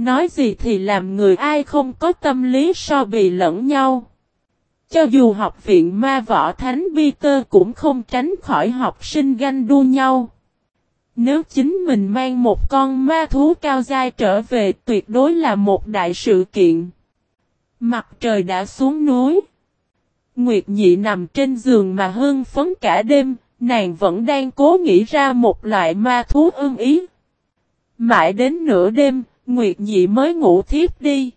Nói gì thì làm người ai không có tâm lý so bì lẫn nhau. Cho dù học viện ma võ thánh Peter cũng không tránh khỏi học sinh ganh đua nhau. Nếu chính mình mang một con ma thú cao dai trở về tuyệt đối là một đại sự kiện. Mặt trời đã xuống núi. Nguyệt nhị nằm trên giường mà hưng phấn cả đêm, nàng vẫn đang cố nghĩ ra một loại ma thú ưng ý. Mãi đến nửa đêm, Nguyệt nhị mới ngủ thiếp đi.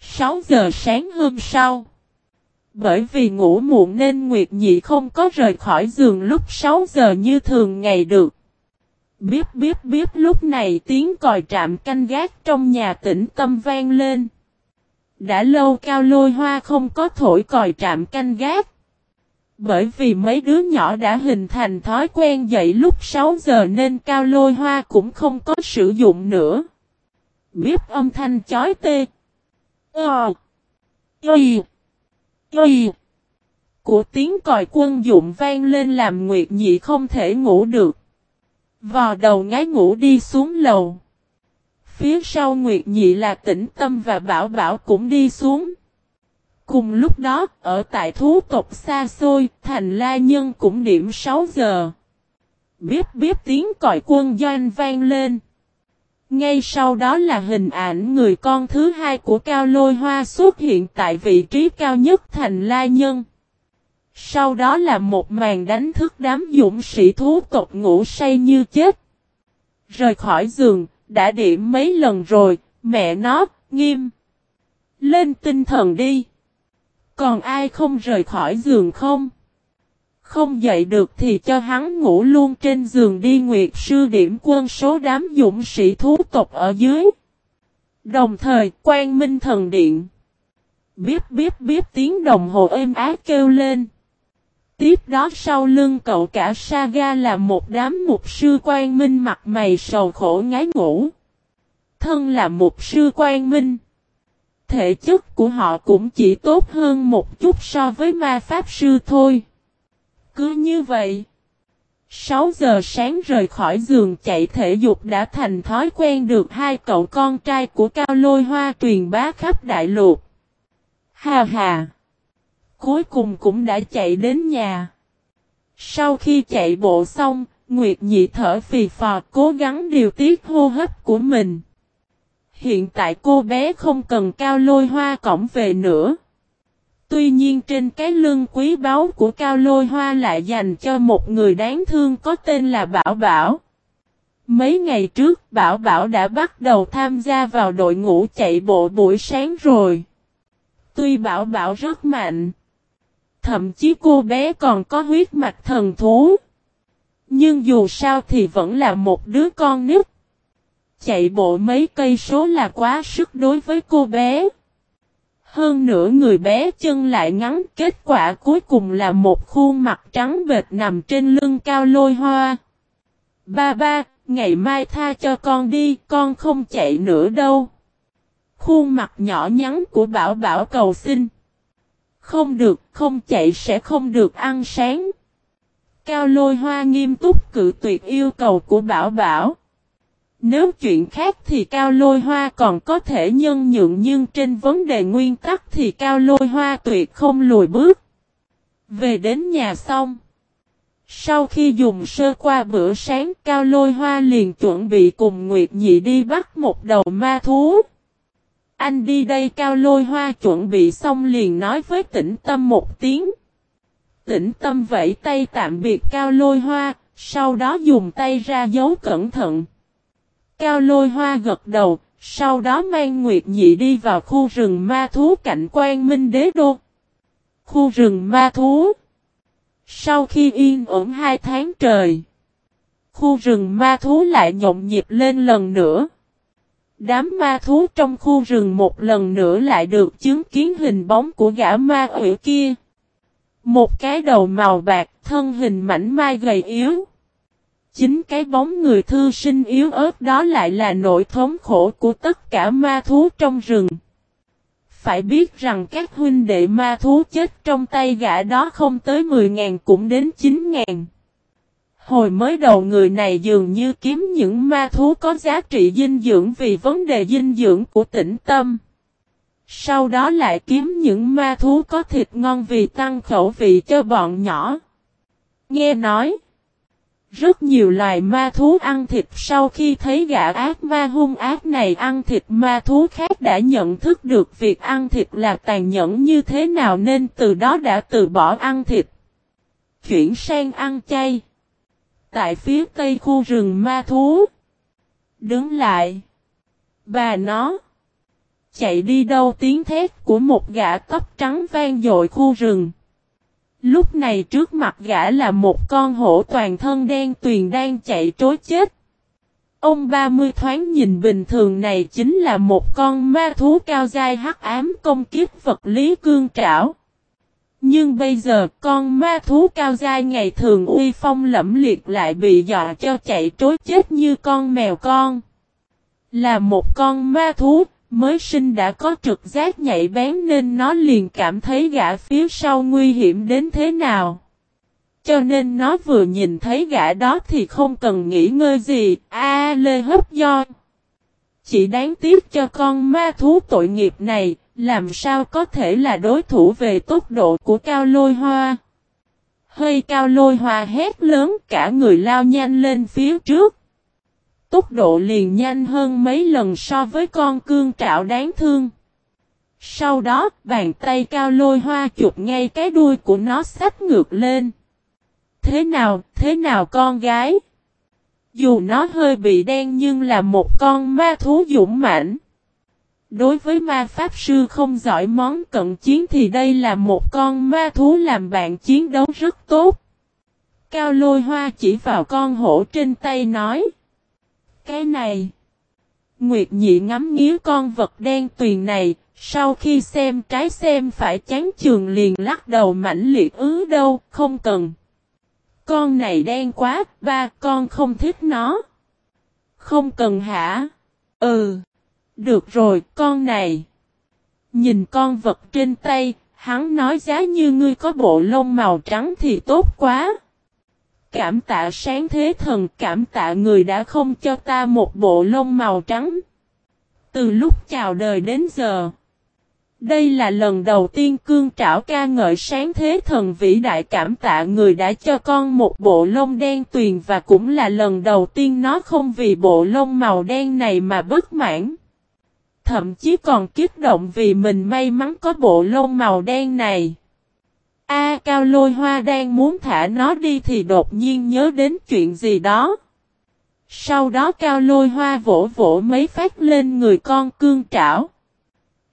6 giờ sáng hôm sau. Bởi vì ngủ muộn nên Nguyệt nhị không có rời khỏi giường lúc 6 giờ như thường ngày được. Biết biết biết lúc này tiếng còi trạm canh gác trong nhà tĩnh tâm vang lên. Đã lâu cao lôi hoa không có thổi còi trạm canh gác. Bởi vì mấy đứa nhỏ đã hình thành thói quen dậy lúc 6 giờ nên cao lôi hoa cũng không có sử dụng nữa. Biết âm thanh chói tê. Ờ. Y. Y. Của tiếng còi quân dụng vang lên làm Nguyệt Nhị không thể ngủ được. Vò đầu ngái ngủ đi xuống lầu. Phía sau Nguyệt Nhị là tĩnh tâm và Bảo Bảo cũng đi xuống. Cùng lúc đó, ở tại thú tộc xa xôi, thành la nhân cũng điểm 6 giờ. Biết biết tiếng còi quân doanh vang lên. Ngay sau đó là hình ảnh người con thứ hai của Cao Lôi Hoa xuất hiện tại vị trí cao nhất thành la nhân. Sau đó là một màn đánh thức đám dũng sĩ thú tộc ngủ say như chết. Rời khỏi giường, đã điểm mấy lần rồi, mẹ nó, nghiêm. Lên tinh thần đi. Còn ai không rời khỏi giường không? Không dậy được thì cho hắn ngủ luôn trên giường đi nguyệt sư điểm quân số đám dũng sĩ thú tộc ở dưới. Đồng thời quan minh thần điện. Biếp biếp biếp tiếng đồng hồ êm ái kêu lên. Tiếp đó sau lưng cậu cả Saga là một đám mục sư quan minh mặt mày sầu khổ ngái ngủ. Thân là mục sư quan minh. Thể chất của họ cũng chỉ tốt hơn một chút so với ma pháp sư thôi. Cứ như vậy. 6 giờ sáng rời khỏi giường chạy thể dục đã thành thói quen được hai cậu con trai của Cao Lôi Hoa truyền bá khắp đại lục. Hà hà. Cuối cùng cũng đã chạy đến nhà. Sau khi chạy bộ xong, Nguyệt Nhị thở phì phò cố gắng điều tiết hô hấp của mình. Hiện tại cô bé không cần cao lôi hoa cổng về nữa. Tuy nhiên trên cái lưng quý báu của cao lôi hoa lại dành cho một người đáng thương có tên là Bảo Bảo. Mấy ngày trước, Bảo Bảo đã bắt đầu tham gia vào đội ngũ chạy bộ buổi sáng rồi. Tuy Bảo Bảo rất mạnh. Thậm chí cô bé còn có huyết mạch thần thú. Nhưng dù sao thì vẫn là một đứa con nít. Chạy bộ mấy cây số là quá sức đối với cô bé. Hơn nữa người bé chân lại ngắn, kết quả cuối cùng là một khuôn mặt trắng bệt nằm trên lưng cao lôi hoa. Ba ba, ngày mai tha cho con đi, con không chạy nữa đâu. Khuôn mặt nhỏ nhắn của Bảo Bảo cầu xin. Không được, không chạy sẽ không được ăn sáng. Cao lôi hoa nghiêm túc cự tuyệt yêu cầu của Bảo Bảo. Nếu chuyện khác thì Cao Lôi Hoa còn có thể nhân nhượng nhưng trên vấn đề nguyên tắc thì Cao Lôi Hoa tuyệt không lùi bước. Về đến nhà xong. Sau khi dùng sơ qua bữa sáng Cao Lôi Hoa liền chuẩn bị cùng Nguyệt Nhị đi bắt một đầu ma thú. Anh đi đây Cao Lôi Hoa chuẩn bị xong liền nói với tĩnh tâm một tiếng. Tĩnh tâm vẫy tay tạm biệt Cao Lôi Hoa, sau đó dùng tay ra dấu cẩn thận. Cao lôi hoa gật đầu, sau đó mang Nguyệt Nhị đi vào khu rừng ma thú cạnh quan minh đế đô. Khu rừng ma thú Sau khi yên ổn hai tháng trời, khu rừng ma thú lại nhộn nhịp lên lần nữa. Đám ma thú trong khu rừng một lần nữa lại được chứng kiến hình bóng của gã ma quỷ kia. Một cái đầu màu bạc, thân hình mảnh mai gầy yếu. Chính cái bóng người thư sinh yếu ớt đó lại là nỗi thống khổ của tất cả ma thú trong rừng. Phải biết rằng các huynh đệ ma thú chết trong tay gã đó không tới 10.000 cũng đến 9.000. Hồi mới đầu người này dường như kiếm những ma thú có giá trị dinh dưỡng vì vấn đề dinh dưỡng của tĩnh tâm. Sau đó lại kiếm những ma thú có thịt ngon vì tăng khẩu vị cho bọn nhỏ. Nghe nói, rất nhiều loài ma thú ăn thịt sau khi thấy gã ác ma hung ác này ăn thịt ma thú khác đã nhận thức được việc ăn thịt là tàn nhẫn như thế nào nên từ đó đã từ bỏ ăn thịt. Chuyển sang ăn chay. Tại phía tây khu rừng ma thú. Đứng lại. Bà nó. Chạy đi đâu tiếng thét của một gã tóc trắng vang dội khu rừng. Lúc này trước mặt gã là một con hổ toàn thân đen tuyền đang chạy trối chết. Ông ba mươi thoáng nhìn bình thường này chính là một con ma thú cao dai hắc ám công kiếp vật lý cương trảo. Nhưng bây giờ con ma thú cao dai ngày thường uy phong lẫm liệt lại bị dọa cho chạy trối chết như con mèo con. Là một con ma thú, mới sinh đã có trực giác nhạy bén nên nó liền cảm thấy gã phía sau nguy hiểm đến thế nào. Cho nên nó vừa nhìn thấy gã đó thì không cần nghĩ ngơi gì, a lê hấp do. Chỉ đáng tiếc cho con ma thú tội nghiệp này, làm sao có thể là đối thủ về tốc độ của cao lôi hoa. Hơi cao lôi hoa hét lớn cả người lao nhanh lên phía trước. Tốc độ liền nhanh hơn mấy lần so với con cương trạo đáng thương. Sau đó, bàn tay cao lôi hoa chụp ngay cái đuôi của nó sách ngược lên. Thế nào, thế nào con gái? Dù nó hơi bị đen nhưng là một con ma thú dũng mãnh. Đối với ma pháp sư không giỏi món cận chiến thì đây là một con ma thú làm bạn chiến đấu rất tốt. Cao lôi hoa chỉ vào con hổ trên tay nói. Cái này. Nguyệt nhị ngắm nghía con vật đen tuyền này, sau khi xem trái xem phải chán trường liền lắc đầu mãnh liệt ứ đâu, không cần. Con này đen quá, ba con không thích nó. Không cần hả? Ừ. Được rồi, con này. Nhìn con vật trên tay, hắn nói giá như ngươi có bộ lông màu trắng thì tốt quá. Cảm tạ sáng thế thần, cảm tạ người đã không cho ta một bộ lông màu trắng. Từ lúc chào đời đến giờ. Đây là lần đầu tiên cương trảo ca ngợi sáng thế thần vĩ đại cảm tạ người đã cho con một bộ lông đen tuyền và cũng là lần đầu tiên nó không vì bộ lông màu đen này mà bất mãn thậm chí còn kích động vì mình may mắn có bộ lông màu đen này. A, Cao Lôi Hoa đang muốn thả nó đi thì đột nhiên nhớ đến chuyện gì đó. Sau đó Cao Lôi Hoa vỗ vỗ mấy phát lên người con cương trảo.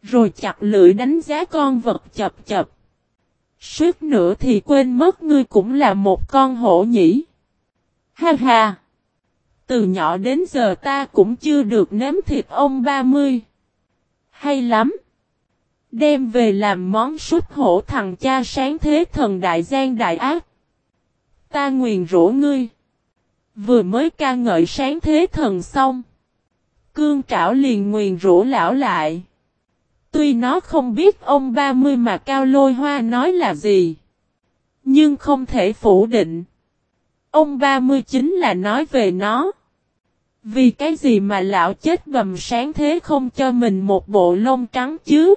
Rồi chặt lưỡi đánh giá con vật chập chập. Suốt nữa thì quên mất ngươi cũng là một con hổ nhỉ. Ha ha! Từ nhỏ đến giờ ta cũng chưa được nếm thịt ông ba mươi. Hay lắm. Đem về làm món súp hổ thằng cha sáng thế thần đại gian đại ác. Ta nguyền rủa ngươi. Vừa mới ca ngợi sáng thế thần xong. Cương trảo liền nguyền rủa lão lại. Tuy nó không biết ông ba mươi mà cao lôi hoa nói là gì. Nhưng không thể phủ định. Ông ba mươi chính là nói về nó. Vì cái gì mà lão chết bầm sáng thế không cho mình một bộ lông trắng chứ?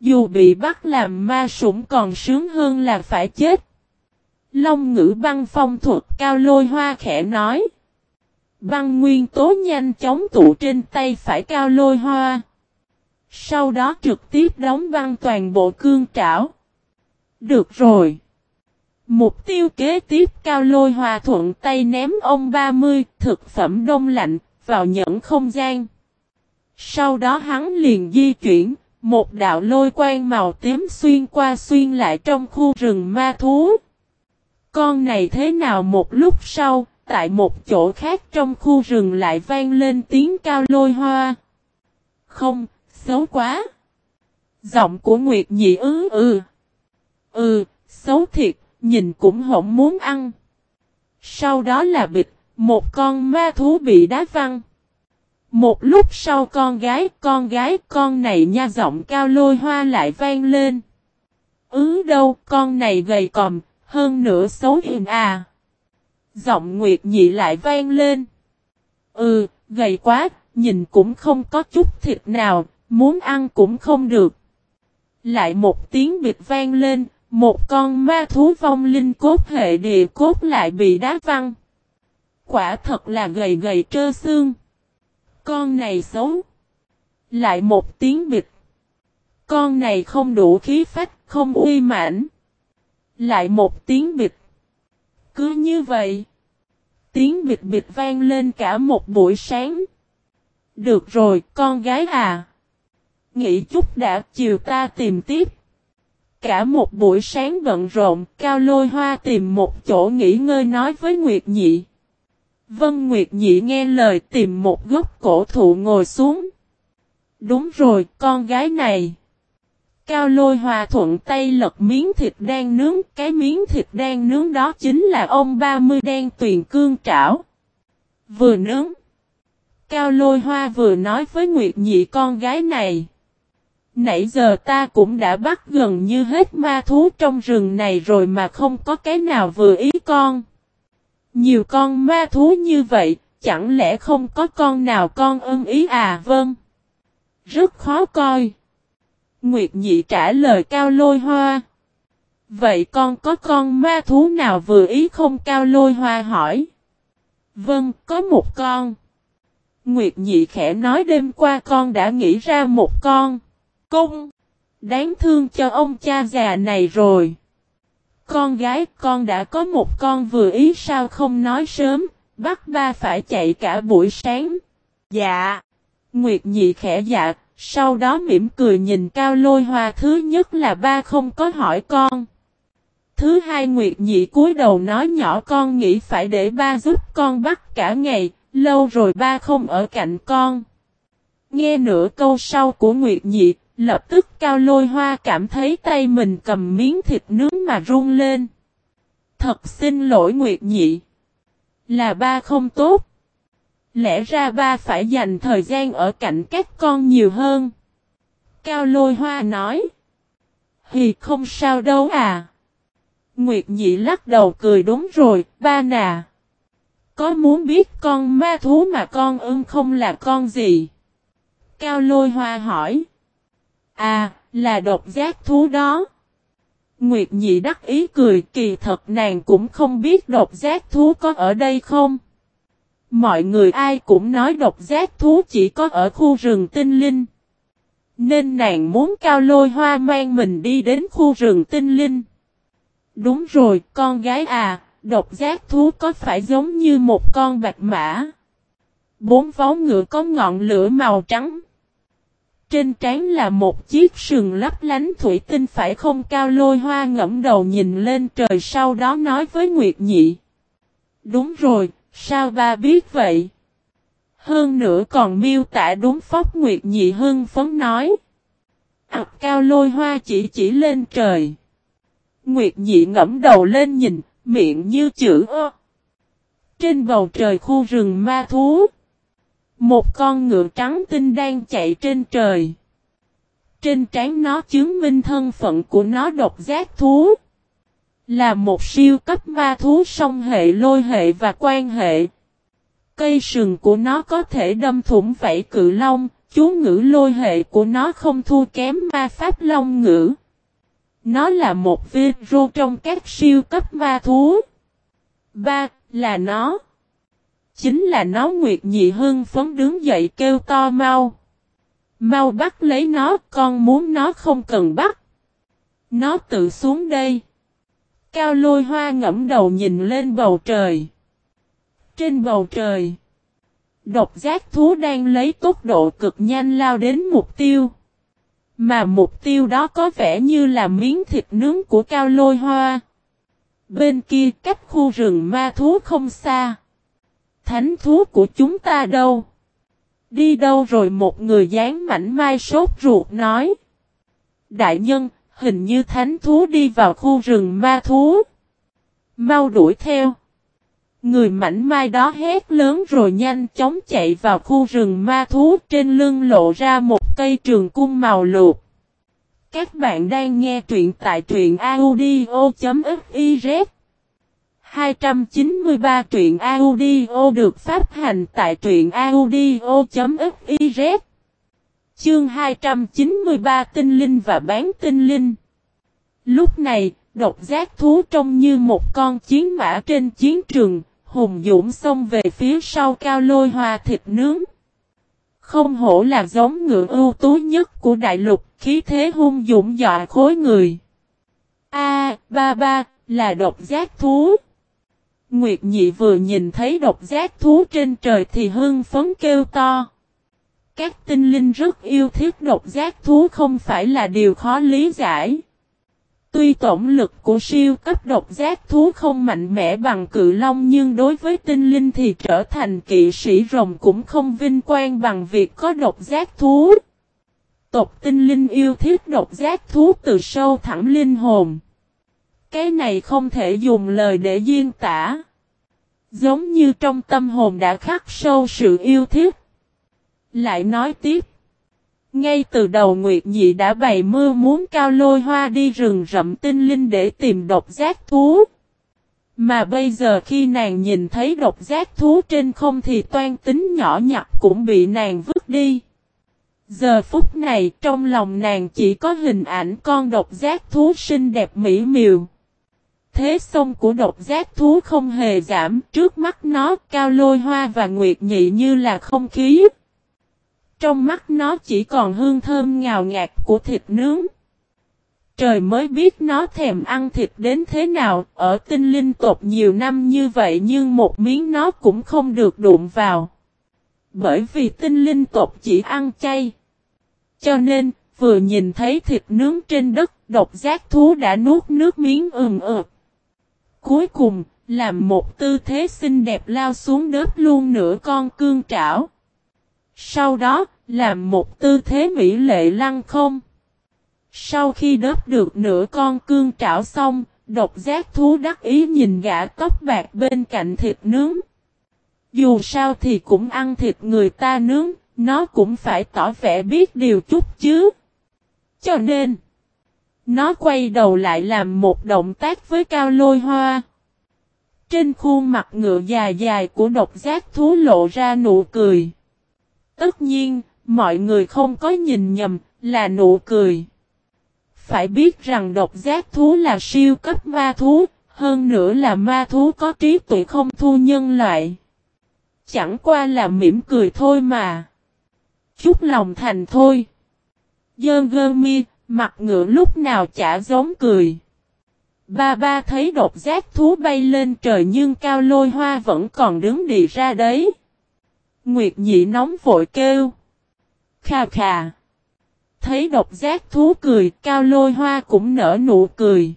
Dù bị bắt làm ma sủng còn sướng hơn là phải chết. Long ngữ băng phong thuật cao lôi hoa khẽ nói. Băng nguyên tố nhanh chóng tụ trên tay phải cao lôi hoa. Sau đó trực tiếp đóng băng toàn bộ cương trảo. Được rồi. Mục tiêu kế tiếp cao lôi hoa thuận tay ném ông 30 thực phẩm đông lạnh vào nhẫn không gian. Sau đó hắn liền di chuyển, một đạo lôi quang màu tím xuyên qua xuyên lại trong khu rừng ma thú. Con này thế nào một lúc sau, tại một chỗ khác trong khu rừng lại vang lên tiếng cao lôi hoa. Không, xấu quá. Giọng của Nguyệt Nhị ứ ừ. Ừ, xấu thiệt, nhìn cũng hổng muốn ăn. Sau đó là bịch, một con ma thú bị đá văng. Một lúc sau con gái, con gái, con này nha giọng cao lôi hoa lại vang lên. Ứ đâu, con này gầy còm, hơn nửa xấu hình à. Giọng Nguyệt Nhị lại vang lên. Ừ, gầy quá, nhìn cũng không có chút thịt nào, muốn ăn cũng không được. Lại một tiếng bịt vang lên, một con ma thú vong linh cốt hệ địa cốt lại bị đá văng. Quả thật là gầy gầy trơ xương. Con này xấu. Lại một tiếng bịt. Con này không đủ khí phách, không uy mãnh. Lại một tiếng bịt. Cứ như vậy. Tiếng bịt bịt vang lên cả một buổi sáng. Được rồi, con gái à. Nghĩ chút đã, chiều ta tìm tiếp. Cả một buổi sáng bận rộn, Cao Lôi Hoa tìm một chỗ nghỉ ngơi nói với Nguyệt Nhị. Vân Nguyệt Nhị nghe lời tìm một gốc cổ thụ ngồi xuống. Đúng rồi, con gái này. Cao lôi hòa thuận tay lật miếng thịt đang nướng, cái miếng thịt đang nướng đó chính là ông 30 đen tuyền cương trảo. Vừa nướng. Cao lôi hoa vừa nói với Nguyệt Nhị con gái này. Nãy giờ ta cũng đã bắt gần như hết ma thú trong rừng này rồi mà không có cái nào vừa ý con. Nhiều con ma thú như vậy, chẳng lẽ không có con nào con ưng ý à vâng. Rất khó coi. Nguyệt nhị trả lời cao lôi hoa. Vậy con có con ma thú nào vừa ý không cao lôi hoa hỏi. Vâng, có một con. Nguyệt nhị khẽ nói đêm qua con đã nghĩ ra một con. Cung. Đáng thương cho ông cha già này rồi. Con gái con đã có một con vừa ý sao không nói sớm, bắt ba phải chạy cả buổi sáng. Dạ. Nguyệt nhị khẽ dạ, sau đó mỉm cười nhìn cao lôi hoa thứ nhất là ba không có hỏi con. Thứ hai Nguyệt nhị cúi đầu nói nhỏ con nghĩ phải để ba giúp con bắt cả ngày, lâu rồi ba không ở cạnh con. Nghe nửa câu sau của Nguyệt nhị, lập tức cao lôi hoa cảm thấy tay mình cầm miếng thịt nướng mà run lên. Thật xin lỗi Nguyệt nhị. Là ba không tốt. Lẽ ra ba phải dành thời gian ở cạnh các con nhiều hơn. Cao lôi hoa nói. thì không sao đâu à. Nguyệt nhị lắc đầu cười đúng rồi, ba nà. Có muốn biết con ma thú mà con ưng không là con gì? Cao lôi hoa hỏi. À, là độc giác thú đó. Nguyệt nhị đắc ý cười kỳ thật nàng cũng không biết độc giác thú có ở đây không. Mọi người ai cũng nói độc giác thú chỉ có ở khu rừng tinh linh. Nên nàng muốn cao lôi hoa mang mình đi đến khu rừng tinh linh. Đúng rồi, con gái à, độc giác thú có phải giống như một con bạch mã? Bốn vó ngựa có ngọn lửa màu trắng. Trên trán là một chiếc sừng lấp lánh thủy tinh phải không cao lôi hoa ngẫm đầu nhìn lên trời sau đó nói với Nguyệt Nhị. Đúng rồi, Sao ba biết vậy? Hơn nữa còn miêu tả đúng Phóc Nguyệt Nhị Hưng phấn nói. À, cao lôi hoa chỉ chỉ lên trời. Nguyệt Nhị ngẫm đầu lên nhìn, miệng như chữ ơ. Trên bầu trời khu rừng ma thú. Một con ngựa trắng tinh đang chạy trên trời. Trên trán nó chứng minh thân phận của nó độc giác thú. Là một siêu cấp ma thú song hệ lôi hệ và quan hệ. Cây sừng của nó có thể đâm thủng vảy cự long, chú ngữ lôi hệ của nó không thua kém ma pháp long ngữ. Nó là một virus trong các siêu cấp ma thú. Ba, là nó. Chính là nó Nguyệt Nhị Hưng phấn đứng dậy kêu to mau. Mau bắt lấy nó, con muốn nó không cần bắt. Nó tự xuống đây. Cao lôi hoa ngẫm đầu nhìn lên bầu trời. Trên bầu trời, độc giác thú đang lấy tốc độ cực nhanh lao đến mục tiêu. Mà mục tiêu đó có vẻ như là miếng thịt nướng của cao lôi hoa. Bên kia cách khu rừng ma thú không xa. Thánh thú của chúng ta đâu? Đi đâu rồi một người dáng mảnh mai sốt ruột nói. Đại nhân, hình như thánh thú đi vào khu rừng ma thú. Mau đuổi theo. Người mảnh mai đó hét lớn rồi nhanh chóng chạy vào khu rừng ma thú trên lưng lộ ra một cây trường cung màu luộc. Các bạn đang nghe truyện tại truyện audio.fif 293 truyện audio được phát hành tại truyện audio.fiz Chương 293 tinh linh và bán tinh linh Lúc này, độc giác thú trông như một con chiến mã trên chiến trường, hùng dũng xông về phía sau cao lôi hoa thịt nướng. Không hổ là giống ngựa ưu tú nhất của đại lục, khí thế hung dũng dọa khối người. A, ba ba, là độc giác thú. Nguyệt nhị vừa nhìn thấy độc giác thú trên trời thì hưng phấn kêu to. Các tinh linh rất yêu thích độc giác thú không phải là điều khó lý giải. Tuy tổng lực của siêu cấp độc giác thú không mạnh mẽ bằng cự long nhưng đối với tinh linh thì trở thành kỵ sĩ rồng cũng không vinh quang bằng việc có độc giác thú. Tộc tinh linh yêu thích độc giác thú từ sâu thẳng linh hồn. Cái này không thể dùng lời để diễn tả. Giống như trong tâm hồn đã khắc sâu sự yêu thích. Lại nói tiếp. Ngay từ đầu Nguyệt Nhị đã bày mưa muốn cao lôi hoa đi rừng rậm tinh linh để tìm độc giác thú. Mà bây giờ khi nàng nhìn thấy độc giác thú trên không thì toan tính nhỏ nhặt cũng bị nàng vứt đi. Giờ phút này trong lòng nàng chỉ có hình ảnh con độc giác thú xinh đẹp mỹ miều. Thế sông của độc giác thú không hề giảm trước mắt nó cao lôi hoa và nguyệt nhị như là không khí. Trong mắt nó chỉ còn hương thơm ngào ngạt của thịt nướng. Trời mới biết nó thèm ăn thịt đến thế nào, ở tinh linh tộc nhiều năm như vậy nhưng một miếng nó cũng không được đụng vào. Bởi vì tinh linh tộc chỉ ăn chay. Cho nên, vừa nhìn thấy thịt nướng trên đất, độc giác thú đã nuốt nước miếng ừng ực. Cuối cùng, làm một tư thế xinh đẹp lao xuống đớp luôn nửa con cương trảo. Sau đó, làm một tư thế mỹ lệ lăng không. Sau khi đớp được nửa con cương trảo xong, độc giác thú đắc ý nhìn gã tóc bạc bên cạnh thịt nướng. Dù sao thì cũng ăn thịt người ta nướng, nó cũng phải tỏ vẻ biết điều chút chứ. Cho nên, nó quay đầu lại làm một động tác với cao lôi hoa. Trên khuôn mặt ngựa dài dài của độc giác thú lộ ra nụ cười. Tất nhiên, mọi người không có nhìn nhầm, là nụ cười. Phải biết rằng độc giác thú là siêu cấp ma thú, hơn nữa là ma thú có trí tuệ không thu nhân loại. Chẳng qua là mỉm cười thôi mà. Chút lòng thành thôi. Dơn gơ mi, mặt ngựa lúc nào chả giống cười. Ba ba thấy độc giác thú bay lên trời nhưng cao lôi hoa vẫn còn đứng đi ra đấy. Nguyệt nhị nóng vội kêu. Khà khà. Thấy độc giác thú cười, cao lôi hoa cũng nở nụ cười.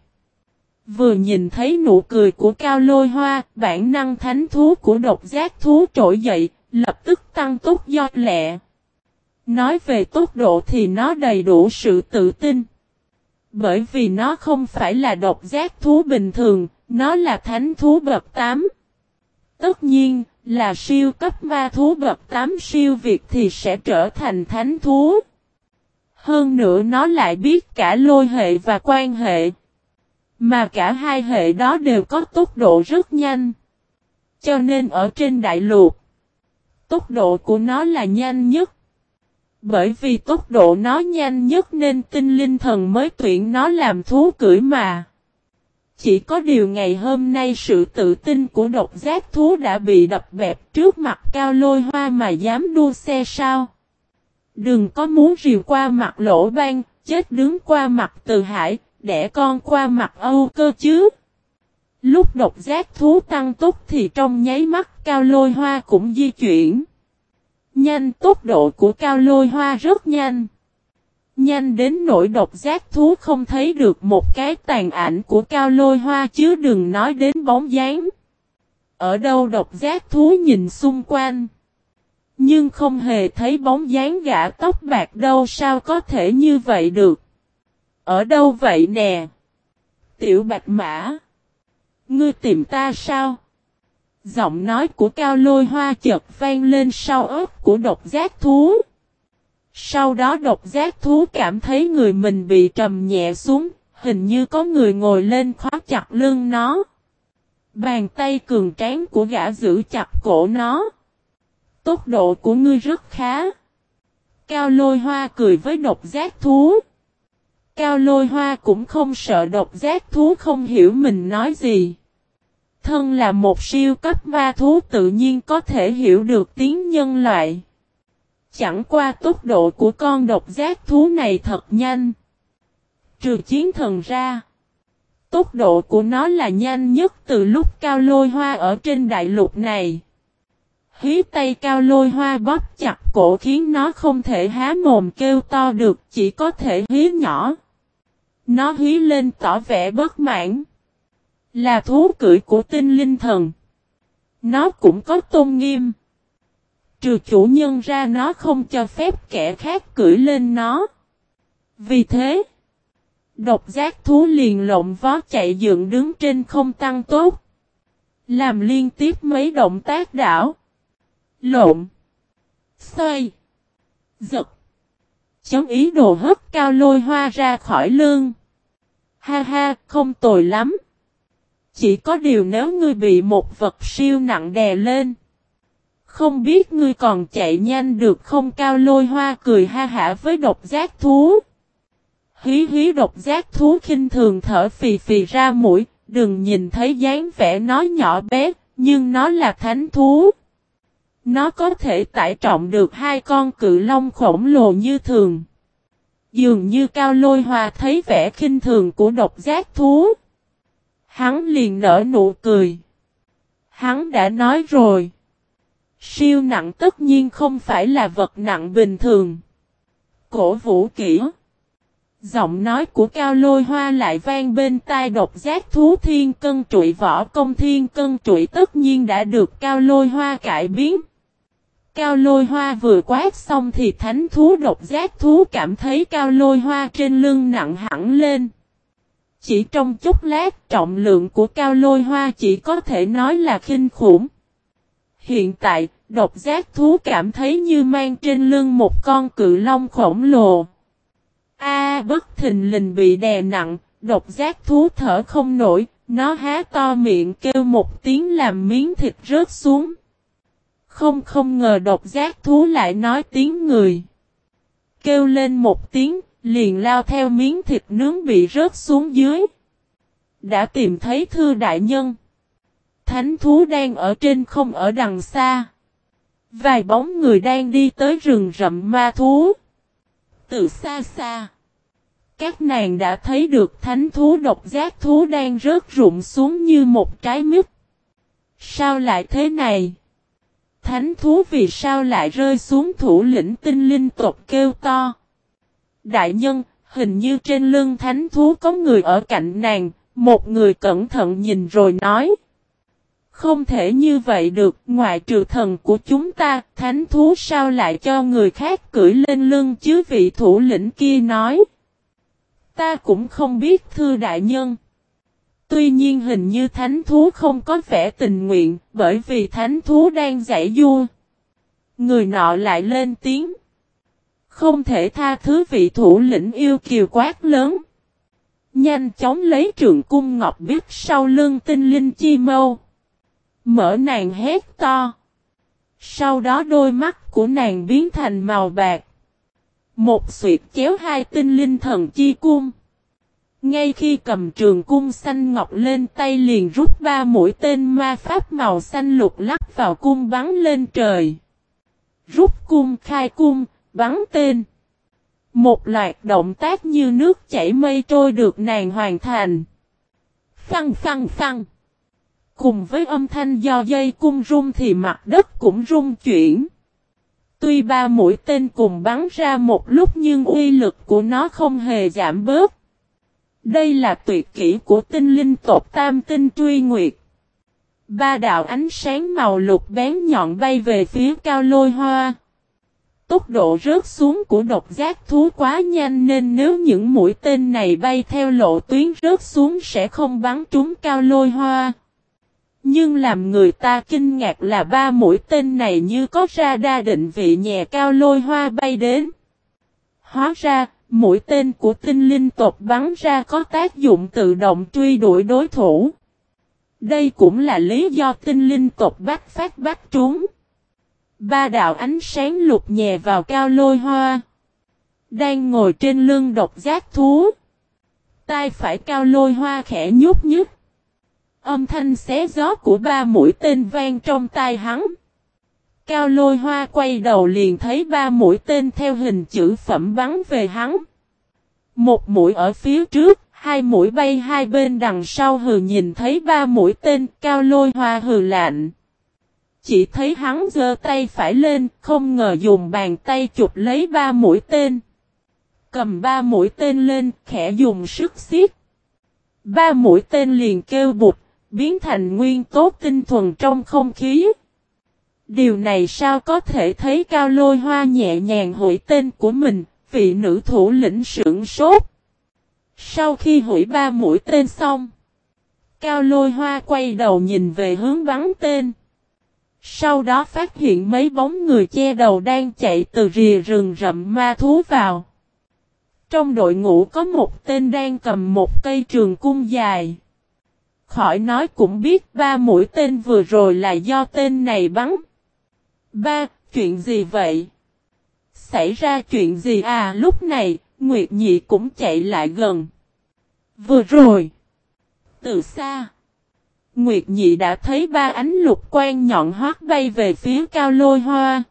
Vừa nhìn thấy nụ cười của cao lôi hoa, bản năng thánh thú của độc giác thú trỗi dậy, lập tức tăng tốc do lẹ. Nói về tốc độ thì nó đầy đủ sự tự tin. Bởi vì nó không phải là độc giác thú bình thường, nó là thánh thú bậc 8. Tất nhiên, là siêu cấp ma thú bậc 8 siêu việt thì sẽ trở thành thánh thú. Hơn nữa nó lại biết cả lôi hệ và quan hệ. Mà cả hai hệ đó đều có tốc độ rất nhanh. Cho nên ở trên đại lục, tốc độ của nó là nhanh nhất. Bởi vì tốc độ nó nhanh nhất nên tinh linh thần mới tuyển nó làm thú cưỡi mà. Chỉ có điều ngày hôm nay sự tự tin của độc giác thú đã bị đập bẹp trước mặt cao lôi hoa mà dám đua xe sao. Đừng có muốn rìu qua mặt lỗ ban, chết đứng qua mặt từ hải, đẻ con qua mặt âu cơ chứ. Lúc độc giác thú tăng tốc thì trong nháy mắt cao lôi hoa cũng di chuyển. Nhanh, tốc độ của cao lôi hoa rất nhanh. Nhanh đến nỗi độc giác thú không thấy được một cái tàn ảnh của cao lôi hoa chứ đừng nói đến bóng dáng. Ở đâu độc giác thú nhìn xung quanh. Nhưng không hề thấy bóng dáng gã tóc bạc đâu, sao có thể như vậy được. Ở đâu vậy nè? Tiểu bạch mã. Ngươi tìm ta sao? Giọng nói của cao lôi hoa chợt vang lên sau ớt của độc giác thú. Sau đó độc giác thú cảm thấy người mình bị trầm nhẹ xuống, hình như có người ngồi lên khóa chặt lưng nó. Bàn tay cường tráng của gã giữ chặt cổ nó. Tốc độ của ngươi rất khá. Cao lôi hoa cười với độc giác thú. Cao lôi hoa cũng không sợ độc giác thú không hiểu mình nói gì. Thân là một siêu cấp ma thú tự nhiên có thể hiểu được tiếng nhân loại. Chẳng qua tốc độ của con độc giác thú này thật nhanh. Trừ chiến thần ra. Tốc độ của nó là nhanh nhất từ lúc cao lôi hoa ở trên đại lục này. Hí tay cao lôi hoa bóp chặt cổ khiến nó không thể há mồm kêu to được, chỉ có thể hí nhỏ. Nó hí lên tỏ vẻ bất mãn. Là thú cưỡi của tinh linh thần. Nó cũng có tôn nghiêm. Trừ chủ nhân ra nó không cho phép kẻ khác cưỡi lên nó. Vì thế, độc giác thú liền lộn vó chạy dựng đứng trên không tăng tốt. Làm liên tiếp mấy động tác đảo. Lộn. Xoay. Giật. Chống ý đồ hấp cao lôi hoa ra khỏi lương. Ha ha, không tồi lắm. Chỉ có điều nếu ngươi bị một vật siêu nặng đè lên. Không biết ngươi còn chạy nhanh được không cao lôi hoa cười ha hả với độc giác thú. Hí hí độc giác thú khinh thường thở phì phì ra mũi, đừng nhìn thấy dáng vẻ nó nhỏ bé, nhưng nó là thánh thú. Nó có thể tải trọng được hai con cự long khổng lồ như thường. Dường như cao lôi hoa thấy vẻ khinh thường của độc giác thú. Hắn liền nở nụ cười. Hắn đã nói rồi. Siêu nặng tất nhiên không phải là vật nặng bình thường. Cổ vũ kỹ. Giọng nói của cao lôi hoa lại vang bên tai độc giác thú thiên cân trụi võ công thiên cân trụi tất nhiên đã được cao lôi hoa cải biến. Cao lôi hoa vừa quát xong thì thánh thú độc giác thú cảm thấy cao lôi hoa trên lưng nặng hẳn lên. Chỉ trong chút lát trọng lượng của cao lôi hoa chỉ có thể nói là khinh khủng. Hiện tại, độc giác thú cảm thấy như mang trên lưng một con cự long khổng lồ. A bất thình lình bị đè nặng, độc giác thú thở không nổi, nó há to miệng kêu một tiếng làm miếng thịt rớt xuống. Không không ngờ độc giác thú lại nói tiếng người. Kêu lên một tiếng, liền lao theo miếng thịt nướng bị rớt xuống dưới. Đã tìm thấy thư đại nhân. Thánh thú đang ở trên không ở đằng xa. Vài bóng người đang đi tới rừng rậm ma thú. Từ xa xa. Các nàng đã thấy được thánh thú độc giác thú đang rớt rụng xuống như một trái mít. Sao lại thế này? Thánh thú vì sao lại rơi xuống thủ lĩnh tinh linh tộc kêu to? Đại nhân, hình như trên lưng thánh thú có người ở cạnh nàng, một người cẩn thận nhìn rồi nói. Không thể như vậy được, ngoại trừ thần của chúng ta, thánh thú sao lại cho người khác cưỡi lên lưng chứ vị thủ lĩnh kia nói. Ta cũng không biết thưa đại nhân. Tuy nhiên hình như thánh thú không có vẻ tình nguyện, bởi vì thánh thú đang giải vua. Người nọ lại lên tiếng. Không thể tha thứ vị thủ lĩnh yêu kiều quát lớn. Nhanh chóng lấy trường cung ngọc biết sau lưng tinh linh chi mâu. Mở nàng hét to. Sau đó đôi mắt của nàng biến thành màu bạc. Một suyệt chéo hai tinh linh thần chi cung. Ngay khi cầm trường cung xanh ngọc lên tay liền rút ba mũi tên ma pháp màu xanh lục lắc vào cung bắn lên trời. Rút cung khai cung, bắn tên. Một loạt động tác như nước chảy mây trôi được nàng hoàn thành. Phăng phăng phăng. Cùng với âm thanh do dây cung rung thì mặt đất cũng rung chuyển. Tuy ba mũi tên cùng bắn ra một lúc nhưng uy lực của nó không hề giảm bớt. Đây là tuyệt kỹ của tinh linh tộc tam tinh truy nguyệt. Ba đạo ánh sáng màu lục bén nhọn bay về phía cao lôi hoa. Tốc độ rớt xuống của độc giác thú quá nhanh nên nếu những mũi tên này bay theo lộ tuyến rớt xuống sẽ không bắn trúng cao lôi hoa. Nhưng làm người ta kinh ngạc là ba mũi tên này như có ra đa định vị nhẹ cao lôi hoa bay đến. Hóa ra, mũi tên của tinh linh tộc bắn ra có tác dụng tự động truy đuổi đối thủ. Đây cũng là lý do tinh linh tộc bắt phát bắt trúng. Ba đạo ánh sáng lục nhẹ vào cao lôi hoa. Đang ngồi trên lưng độc giác thú. Tai phải cao lôi hoa khẽ nhúc nhích. Âm thanh xé gió của ba mũi tên vang trong tai hắn. Cao lôi hoa quay đầu liền thấy ba mũi tên theo hình chữ phẩm bắn về hắn. Một mũi ở phía trước, hai mũi bay hai bên đằng sau hừ nhìn thấy ba mũi tên, cao lôi hoa hừ lạnh. Chỉ thấy hắn giơ tay phải lên, không ngờ dùng bàn tay chụp lấy ba mũi tên. Cầm ba mũi tên lên, khẽ dùng sức xiết. Ba mũi tên liền kêu bụt, biến thành nguyên tố tinh thuần trong không khí. Điều này sao có thể thấy cao lôi hoa nhẹ nhàng hủy tên của mình, vị nữ thủ lĩnh sưởng sốt. Sau khi hủy ba mũi tên xong, cao lôi hoa quay đầu nhìn về hướng bắn tên. Sau đó phát hiện mấy bóng người che đầu đang chạy từ rìa rừng rậm ma thú vào. Trong đội ngũ có một tên đang cầm một cây trường cung dài. Khỏi nói cũng biết ba mũi tên vừa rồi là do tên này bắn. Ba, chuyện gì vậy? Xảy ra chuyện gì à lúc này, Nguyệt Nhị cũng chạy lại gần. Vừa rồi, từ xa, Nguyệt Nhị đã thấy ba ánh lục quan nhọn hoắt bay về phía cao lôi hoa.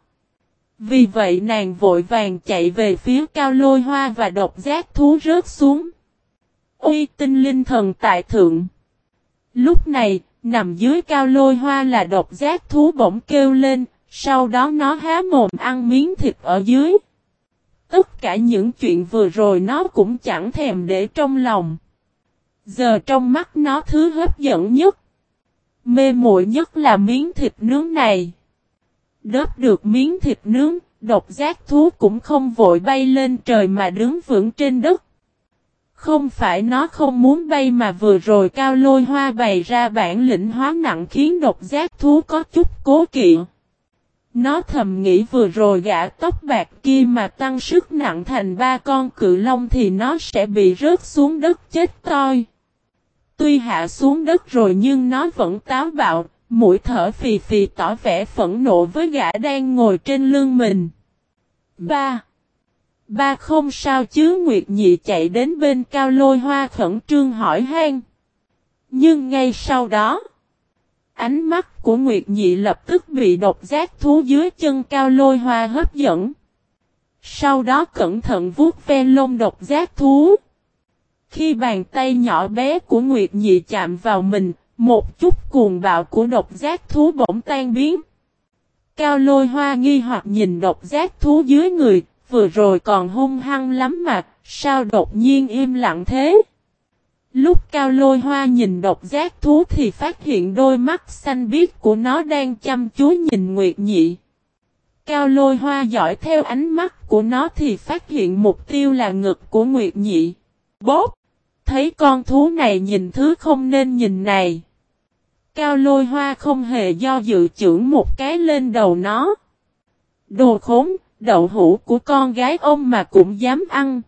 Vì vậy nàng vội vàng chạy về phía cao lôi hoa và độc giác thú rớt xuống. Uy tinh linh thần tại thượng. Lúc này, nằm dưới cao lôi hoa là độc giác thú bỗng kêu lên, sau đó nó há mồm ăn miếng thịt ở dưới. Tất cả những chuyện vừa rồi nó cũng chẳng thèm để trong lòng. Giờ trong mắt nó thứ hấp dẫn nhất. Mê muội nhất là miếng thịt nướng này. Đớp được miếng thịt nướng, độc giác thú cũng không vội bay lên trời mà đứng vững trên đất. Không phải nó không muốn bay mà vừa rồi cao lôi hoa bày ra bản lĩnh hóa nặng khiến độc giác thú có chút cố kỵ. Nó thầm nghĩ vừa rồi gã tóc bạc kia mà tăng sức nặng thành ba con cự long thì nó sẽ bị rớt xuống đất chết toi. Tuy hạ xuống đất rồi nhưng nó vẫn táo bạo, mũi thở phì phì tỏ vẻ phẫn nộ với gã đang ngồi trên lưng mình. Ba Ba không sao chứ Nguyệt Nhị chạy đến bên cao lôi hoa khẩn trương hỏi han. Nhưng ngay sau đó, ánh mắt của Nguyệt Nhị lập tức bị độc giác thú dưới chân cao lôi hoa hấp dẫn. Sau đó cẩn thận vuốt ve lông độc giác thú. Khi bàn tay nhỏ bé của Nguyệt Nhị chạm vào mình, một chút cuồng bạo của độc giác thú bỗng tan biến. Cao lôi hoa nghi hoặc nhìn độc giác thú dưới người, vừa rồi còn hung hăng lắm mà, sao đột nhiên im lặng thế? Lúc cao lôi hoa nhìn độc giác thú thì phát hiện đôi mắt xanh biếc của nó đang chăm chú nhìn Nguyệt Nhị. Cao lôi hoa dõi theo ánh mắt của nó thì phát hiện mục tiêu là ngực của Nguyệt Nhị. Bốp! Thấy con thú này nhìn thứ không nên nhìn này. Cao lôi hoa không hề do dự trưởng một cái lên đầu nó. Đồ khốn, đậu hũ của con gái ông mà cũng dám ăn.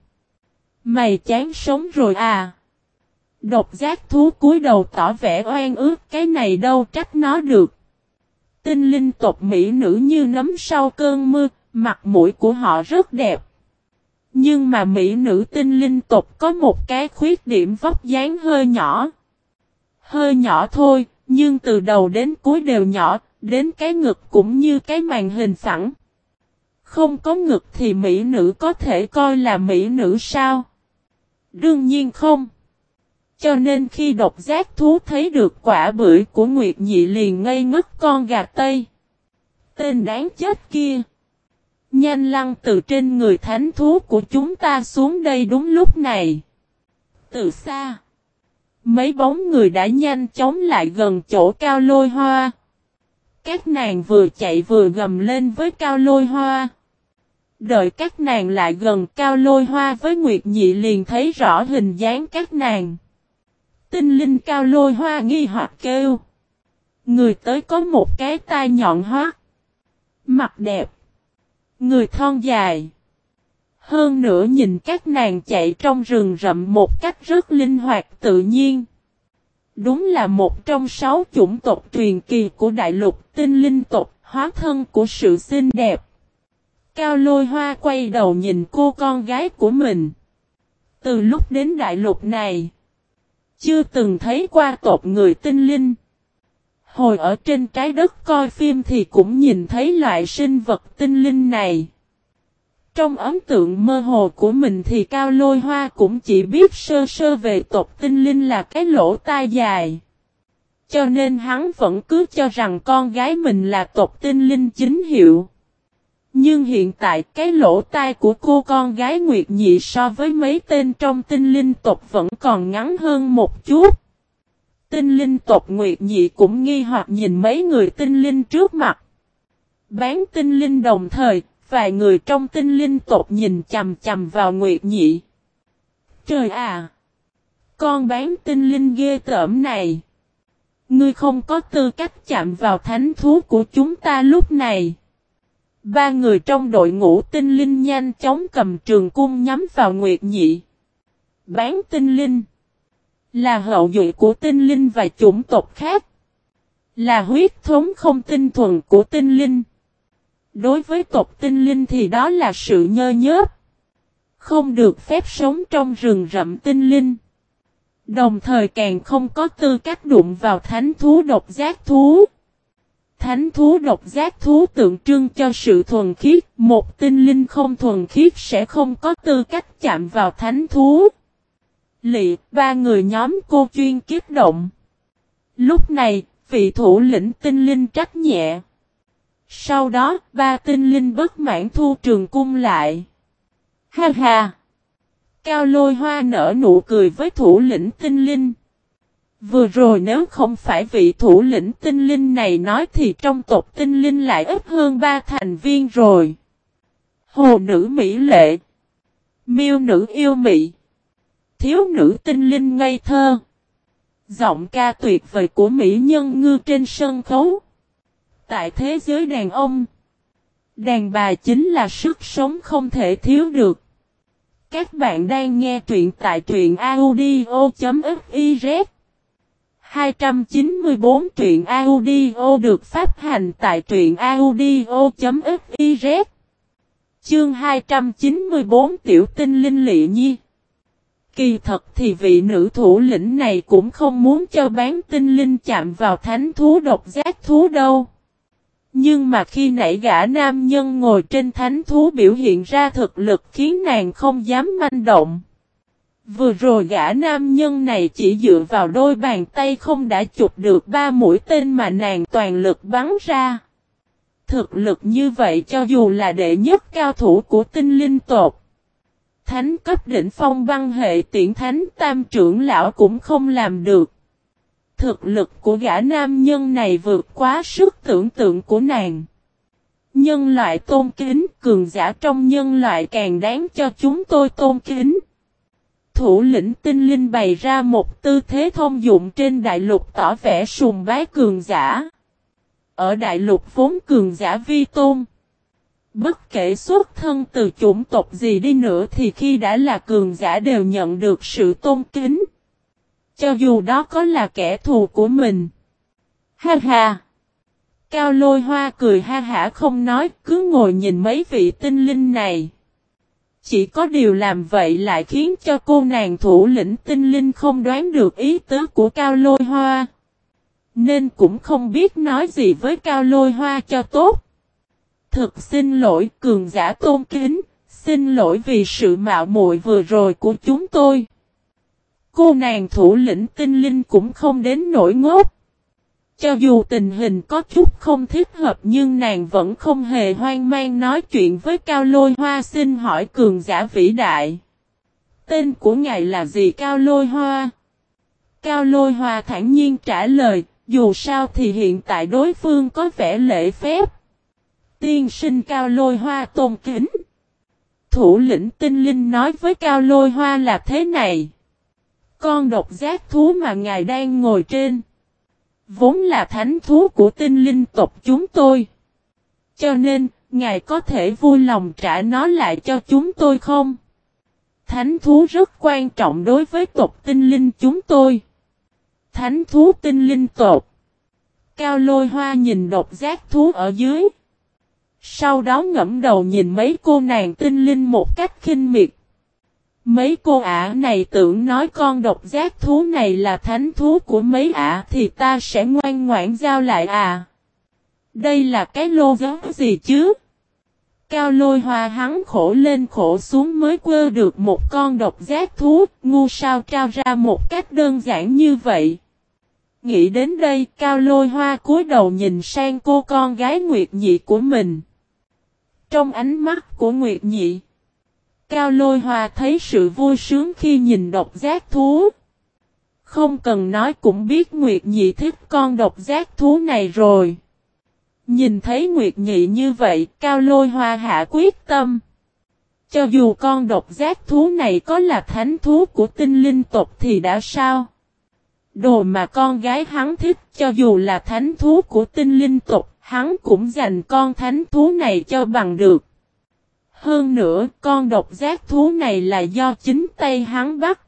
Mày chán sống rồi à? Độc giác thú cúi đầu tỏ vẻ oan ước cái này đâu trách nó được. Tinh linh tộc mỹ nữ như nấm sau cơn mưa, mặt mũi của họ rất đẹp. Nhưng mà mỹ nữ tinh linh tộc có một cái khuyết điểm vóc dáng hơi nhỏ. Hơi nhỏ thôi, nhưng từ đầu đến cuối đều nhỏ, đến cái ngực cũng như cái màn hình phẳng. Không có ngực thì mỹ nữ có thể coi là mỹ nữ sao? Đương nhiên không. Cho nên khi độc giác thú thấy được quả bưởi của Nguyệt Nhị liền ngây ngất con gà Tây. Tên đáng chết kia. Nhanh lăn từ trên người thánh thú của chúng ta xuống đây đúng lúc này. Từ xa. Mấy bóng người đã nhanh chóng lại gần chỗ cao lôi hoa. Các nàng vừa chạy vừa gầm lên với cao lôi hoa. Đợi các nàng lại gần cao lôi hoa với Nguyệt Nhị liền thấy rõ hình dáng các nàng. Tinh linh cao lôi hoa nghi hoặc kêu. Người tới có một cái tai nhọn hoắt. Mặt đẹp. Người thon dài. Hơn nữa nhìn các nàng chạy trong rừng rậm một cách rất linh hoạt tự nhiên. Đúng là một trong sáu chủng tộc truyền kỳ của đại lục tinh linh tộc, hóa thân của sự xinh đẹp. Cao lôi hoa quay đầu nhìn cô con gái của mình. Từ lúc đến đại lục này, chưa từng thấy qua tộc người tinh linh. Hồi ở trên trái đất coi phim thì cũng nhìn thấy loại sinh vật tinh linh này. Trong ấn tượng mơ hồ của mình thì Cao Lôi Hoa cũng chỉ biết sơ sơ về tộc tinh linh là cái lỗ tai dài. Cho nên hắn vẫn cứ cho rằng con gái mình là tộc tinh linh chính hiệu. Nhưng hiện tại cái lỗ tai của cô con gái Nguyệt Nhị so với mấy tên trong tinh linh tộc vẫn còn ngắn hơn một chút. Tinh linh tộc Nguyệt Nhị cũng nghi hoặc nhìn mấy người tinh linh trước mặt. Bán tinh linh đồng thời, vài người trong tinh linh tộc nhìn chầm chầm vào Nguyệt Nhị. Trời à! Con bán tinh linh ghê tởm này! Ngươi không có tư cách chạm vào thánh thú của chúng ta lúc này. Ba người trong đội ngũ tinh linh nhanh chóng cầm trường cung nhắm vào Nguyệt Nhị. Bán tinh linh. Là hậu duệ của tinh linh và chủng tộc khác. Là huyết thống không tinh thuần của tinh linh. Đối với tộc tinh linh thì đó là sự nhơ nhớp. Không được phép sống trong rừng rậm tinh linh. Đồng thời càng không có tư cách đụng vào thánh thú độc giác thú. Thánh thú độc giác thú tượng trưng cho sự thuần khiết, một tinh linh không thuần khiết sẽ không có tư cách chạm vào thánh thú. Lị, ba người nhóm cô chuyên kiếp động. Lúc này, vị thủ lĩnh tinh linh trách nhẹ. Sau đó, ba tinh linh bất mãn thu trường cung lại. Ha ha! Cao lôi hoa nở nụ cười với thủ lĩnh tinh linh. Vừa rồi nếu không phải vị thủ lĩnh tinh linh này nói thì trong tộc tinh linh lại ít hơn ba thành viên rồi. Hồ nữ mỹ lệ. Miêu nữ yêu mỹ Thiếu nữ tinh linh ngây thơ. Giọng ca tuyệt vời của mỹ nhân ngư trên sân khấu. Tại thế giới đàn ông. Đàn bà chính là sức sống không thể thiếu được. Các bạn đang nghe truyện tại truyện audio.fiz 294 truyện audio được phát hành tại truyện audio.fiz Chương 294 Tiểu tinh linh lị nhi Kỳ thật thì vị nữ thủ lĩnh này cũng không muốn cho bán tinh linh chạm vào thánh thú độc giác thú đâu. Nhưng mà khi nãy gã nam nhân ngồi trên thánh thú biểu hiện ra thực lực khiến nàng không dám manh động. Vừa rồi gã nam nhân này chỉ dựa vào đôi bàn tay không đã chụp được ba mũi tên mà nàng toàn lực bắn ra. Thực lực như vậy cho dù là đệ nhất cao thủ của tinh linh tột. Thánh cấp đỉnh phong băng hệ tiện thánh tam trưởng lão cũng không làm được. Thực lực của gã nam nhân này vượt quá sức tưởng tượng của nàng. Nhân loại tôn kính, cường giả trong nhân loại càng đáng cho chúng tôi tôn kính. Thủ lĩnh tinh linh bày ra một tư thế thông dụng trên đại lục tỏ vẻ sùng bái cường giả. Ở đại lục vốn cường giả vi tôn. Bất kể xuất thân từ chủng tộc gì đi nữa thì khi đã là cường giả đều nhận được sự tôn kính. Cho dù đó có là kẻ thù của mình. Ha ha! Cao lôi hoa cười ha hả không nói, cứ ngồi nhìn mấy vị tinh linh này. Chỉ có điều làm vậy lại khiến cho cô nàng thủ lĩnh tinh linh không đoán được ý tứ của Cao Lôi Hoa. Nên cũng không biết nói gì với Cao Lôi Hoa cho tốt. Thực xin lỗi cường giả tôn kính, xin lỗi vì sự mạo muội vừa rồi của chúng tôi. Cô nàng thủ lĩnh tinh linh cũng không đến nỗi ngốc. Cho dù tình hình có chút không thích hợp nhưng nàng vẫn không hề hoang mang nói chuyện với Cao Lôi Hoa xin hỏi cường giả vĩ đại. Tên của ngài là gì Cao Lôi Hoa? Cao Lôi Hoa thản nhiên trả lời, dù sao thì hiện tại đối phương có vẻ lễ phép. Tiên sinh Cao Lôi Hoa tôn kính. Thủ lĩnh tinh linh nói với Cao Lôi Hoa là thế này. Con độc giác thú mà ngài đang ngồi trên. Vốn là thánh thú của tinh linh tộc chúng tôi. Cho nên, ngài có thể vui lòng trả nó lại cho chúng tôi không? Thánh thú rất quan trọng đối với tộc tinh linh chúng tôi. Thánh thú tinh linh tộc Cao lôi hoa nhìn độc giác thú ở dưới. Sau đó ngẫm đầu nhìn mấy cô nàng tinh linh một cách khinh miệt. Mấy cô ả này tưởng nói con độc giác thú này là thánh thú của mấy ả thì ta sẽ ngoan ngoãn giao lại à. Đây là cái lô gớm gì chứ? Cao lôi hoa hắn khổ lên khổ xuống mới quơ được một con độc giác thú, ngu sao trao ra một cách đơn giản như vậy. Nghĩ đến đây, cao lôi hoa cúi đầu nhìn sang cô con gái Nguyệt Nhị của mình. Trong ánh mắt của Nguyệt Nhị, Cao lôi hoa thấy sự vui sướng khi nhìn độc giác thú. Không cần nói cũng biết Nguyệt Nhị thích con độc giác thú này rồi. Nhìn thấy Nguyệt Nhị như vậy, Cao lôi hoa hạ quyết tâm. Cho dù con độc giác thú này có là thánh thú của tinh linh tộc thì đã sao? Đồ mà con gái hắn thích cho dù là thánh thú của tinh linh tộc, hắn cũng dành con thánh thú này cho bằng được. Hơn nữa, con độc giác thú này là do chính tay hắn bắt.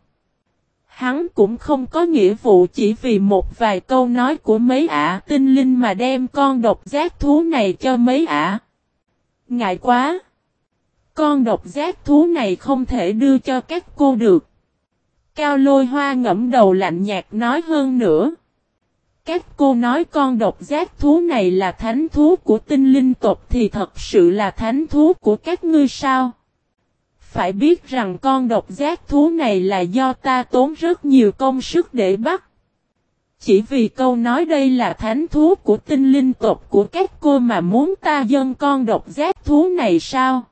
Hắn cũng không có nghĩa vụ chỉ vì một vài câu nói của mấy ả tinh linh mà đem con độc giác thú này cho mấy ả. Ngại quá! Con độc giác thú này không thể đưa cho các cô được. Cao lôi hoa ngẫm đầu lạnh nhạt nói hơn nữa. Các cô nói con độc giác thú này là thánh thú của tinh linh tộc thì thật sự là thánh thú của các ngươi sao? Phải biết rằng con độc giác thú này là do ta tốn rất nhiều công sức để bắt. Chỉ vì câu nói đây là thánh thú của tinh linh tộc của các cô mà muốn ta dâng con độc giác thú này sao?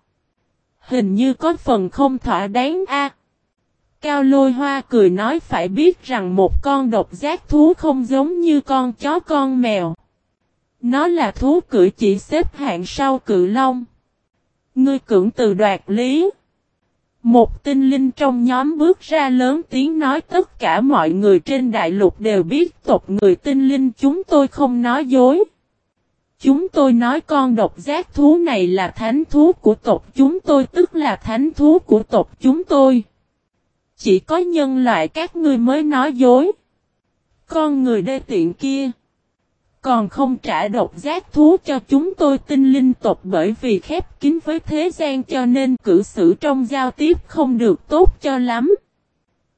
Hình như có phần không thỏa đáng a. Cao lôi hoa cười nói phải biết rằng một con độc giác thú không giống như con chó con mèo. Nó là thú cưỡi chỉ xếp hạng sau cự long. Ngươi cưỡng từ đoạt lý. Một tinh linh trong nhóm bước ra lớn tiếng nói tất cả mọi người trên đại lục đều biết tộc người tinh linh chúng tôi không nói dối. Chúng tôi nói con độc giác thú này là thánh thú của tộc chúng tôi, tức là thánh thú của tộc chúng tôi. Chỉ có nhân loại các ngươi mới nói dối. Con người đê tiện kia. Còn không trả độc giác thú cho chúng tôi tinh linh tộc bởi vì khép kín với thế gian cho nên cử xử trong giao tiếp không được tốt cho lắm.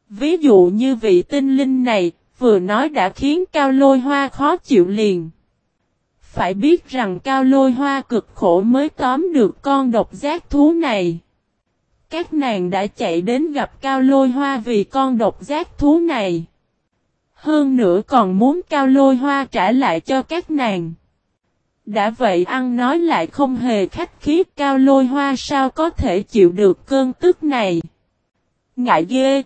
Ví dụ như vị tinh linh này, vừa nói đã khiến cao lôi hoa khó chịu liền. Phải biết rằng cao lôi hoa cực khổ mới tóm được con độc giác thú này các nàng đã chạy đến gặp Cao Lôi Hoa vì con độc giác thú này. Hơn nữa còn muốn Cao Lôi Hoa trả lại cho các nàng. Đã vậy ăn nói lại không hề khách khí, Cao Lôi Hoa sao có thể chịu được cơn tức này. Ngại ghê.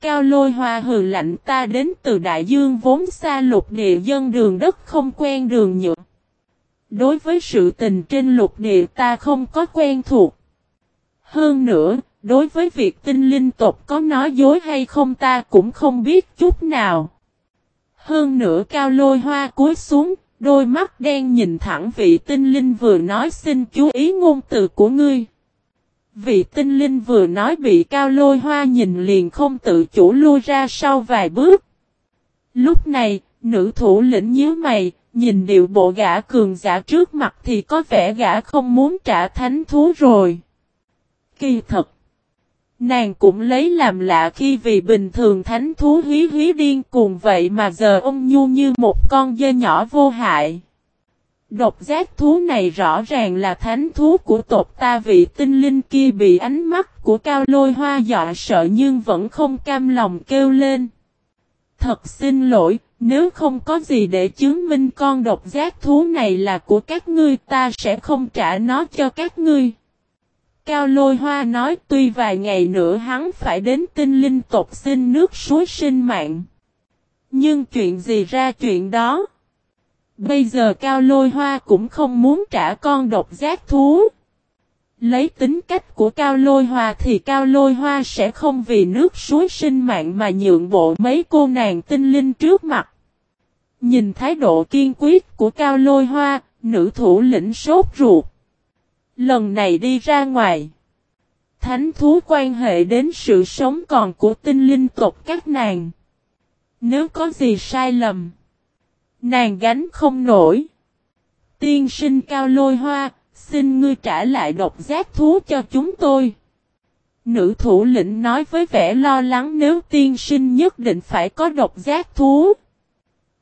Cao Lôi Hoa hừ lạnh, ta đến từ đại dương vốn xa lục địa, dân đường đất không quen đường nhựa. Đối với sự tình trên lục địa ta không có quen thuộc. Hơn nữa, đối với việc tinh linh tộc có nói dối hay không ta cũng không biết chút nào. Hơn nữa cao lôi hoa cúi xuống, đôi mắt đen nhìn thẳng vị tinh linh vừa nói xin chú ý ngôn từ của ngươi. Vị tinh linh vừa nói bị cao lôi hoa nhìn liền không tự chủ lui ra sau vài bước. Lúc này, nữ thủ lĩnh nhíu mày, nhìn điệu bộ gã cường giả trước mặt thì có vẻ gã không muốn trả thánh thú rồi. Kỳ thật. Nàng cũng lấy làm lạ khi vì bình thường thánh thú hí hí điên cuồng vậy mà giờ ông nhu như một con dê nhỏ vô hại. Độc giác thú này rõ ràng là thánh thú của tộc ta vị tinh linh kia bị ánh mắt của cao lôi hoa dọa sợ nhưng vẫn không cam lòng kêu lên. Thật xin lỗi, nếu không có gì để chứng minh con độc giác thú này là của các ngươi ta sẽ không trả nó cho các ngươi. Cao lôi hoa nói tuy vài ngày nữa hắn phải đến tinh linh tộc xin nước suối sinh mạng. Nhưng chuyện gì ra chuyện đó? Bây giờ cao lôi hoa cũng không muốn trả con độc giác thú. Lấy tính cách của cao lôi hoa thì cao lôi hoa sẽ không vì nước suối sinh mạng mà nhượng bộ mấy cô nàng tinh linh trước mặt. Nhìn thái độ kiên quyết của cao lôi hoa, nữ thủ lĩnh sốt ruột. Lần này đi ra ngoài. Thánh thú quan hệ đến sự sống còn của tinh linh tộc các nàng. Nếu có gì sai lầm, nàng gánh không nổi. Tiên sinh cao lôi hoa, xin ngươi trả lại độc giác thú cho chúng tôi. Nữ thủ lĩnh nói với vẻ lo lắng nếu tiên sinh nhất định phải có độc giác thú.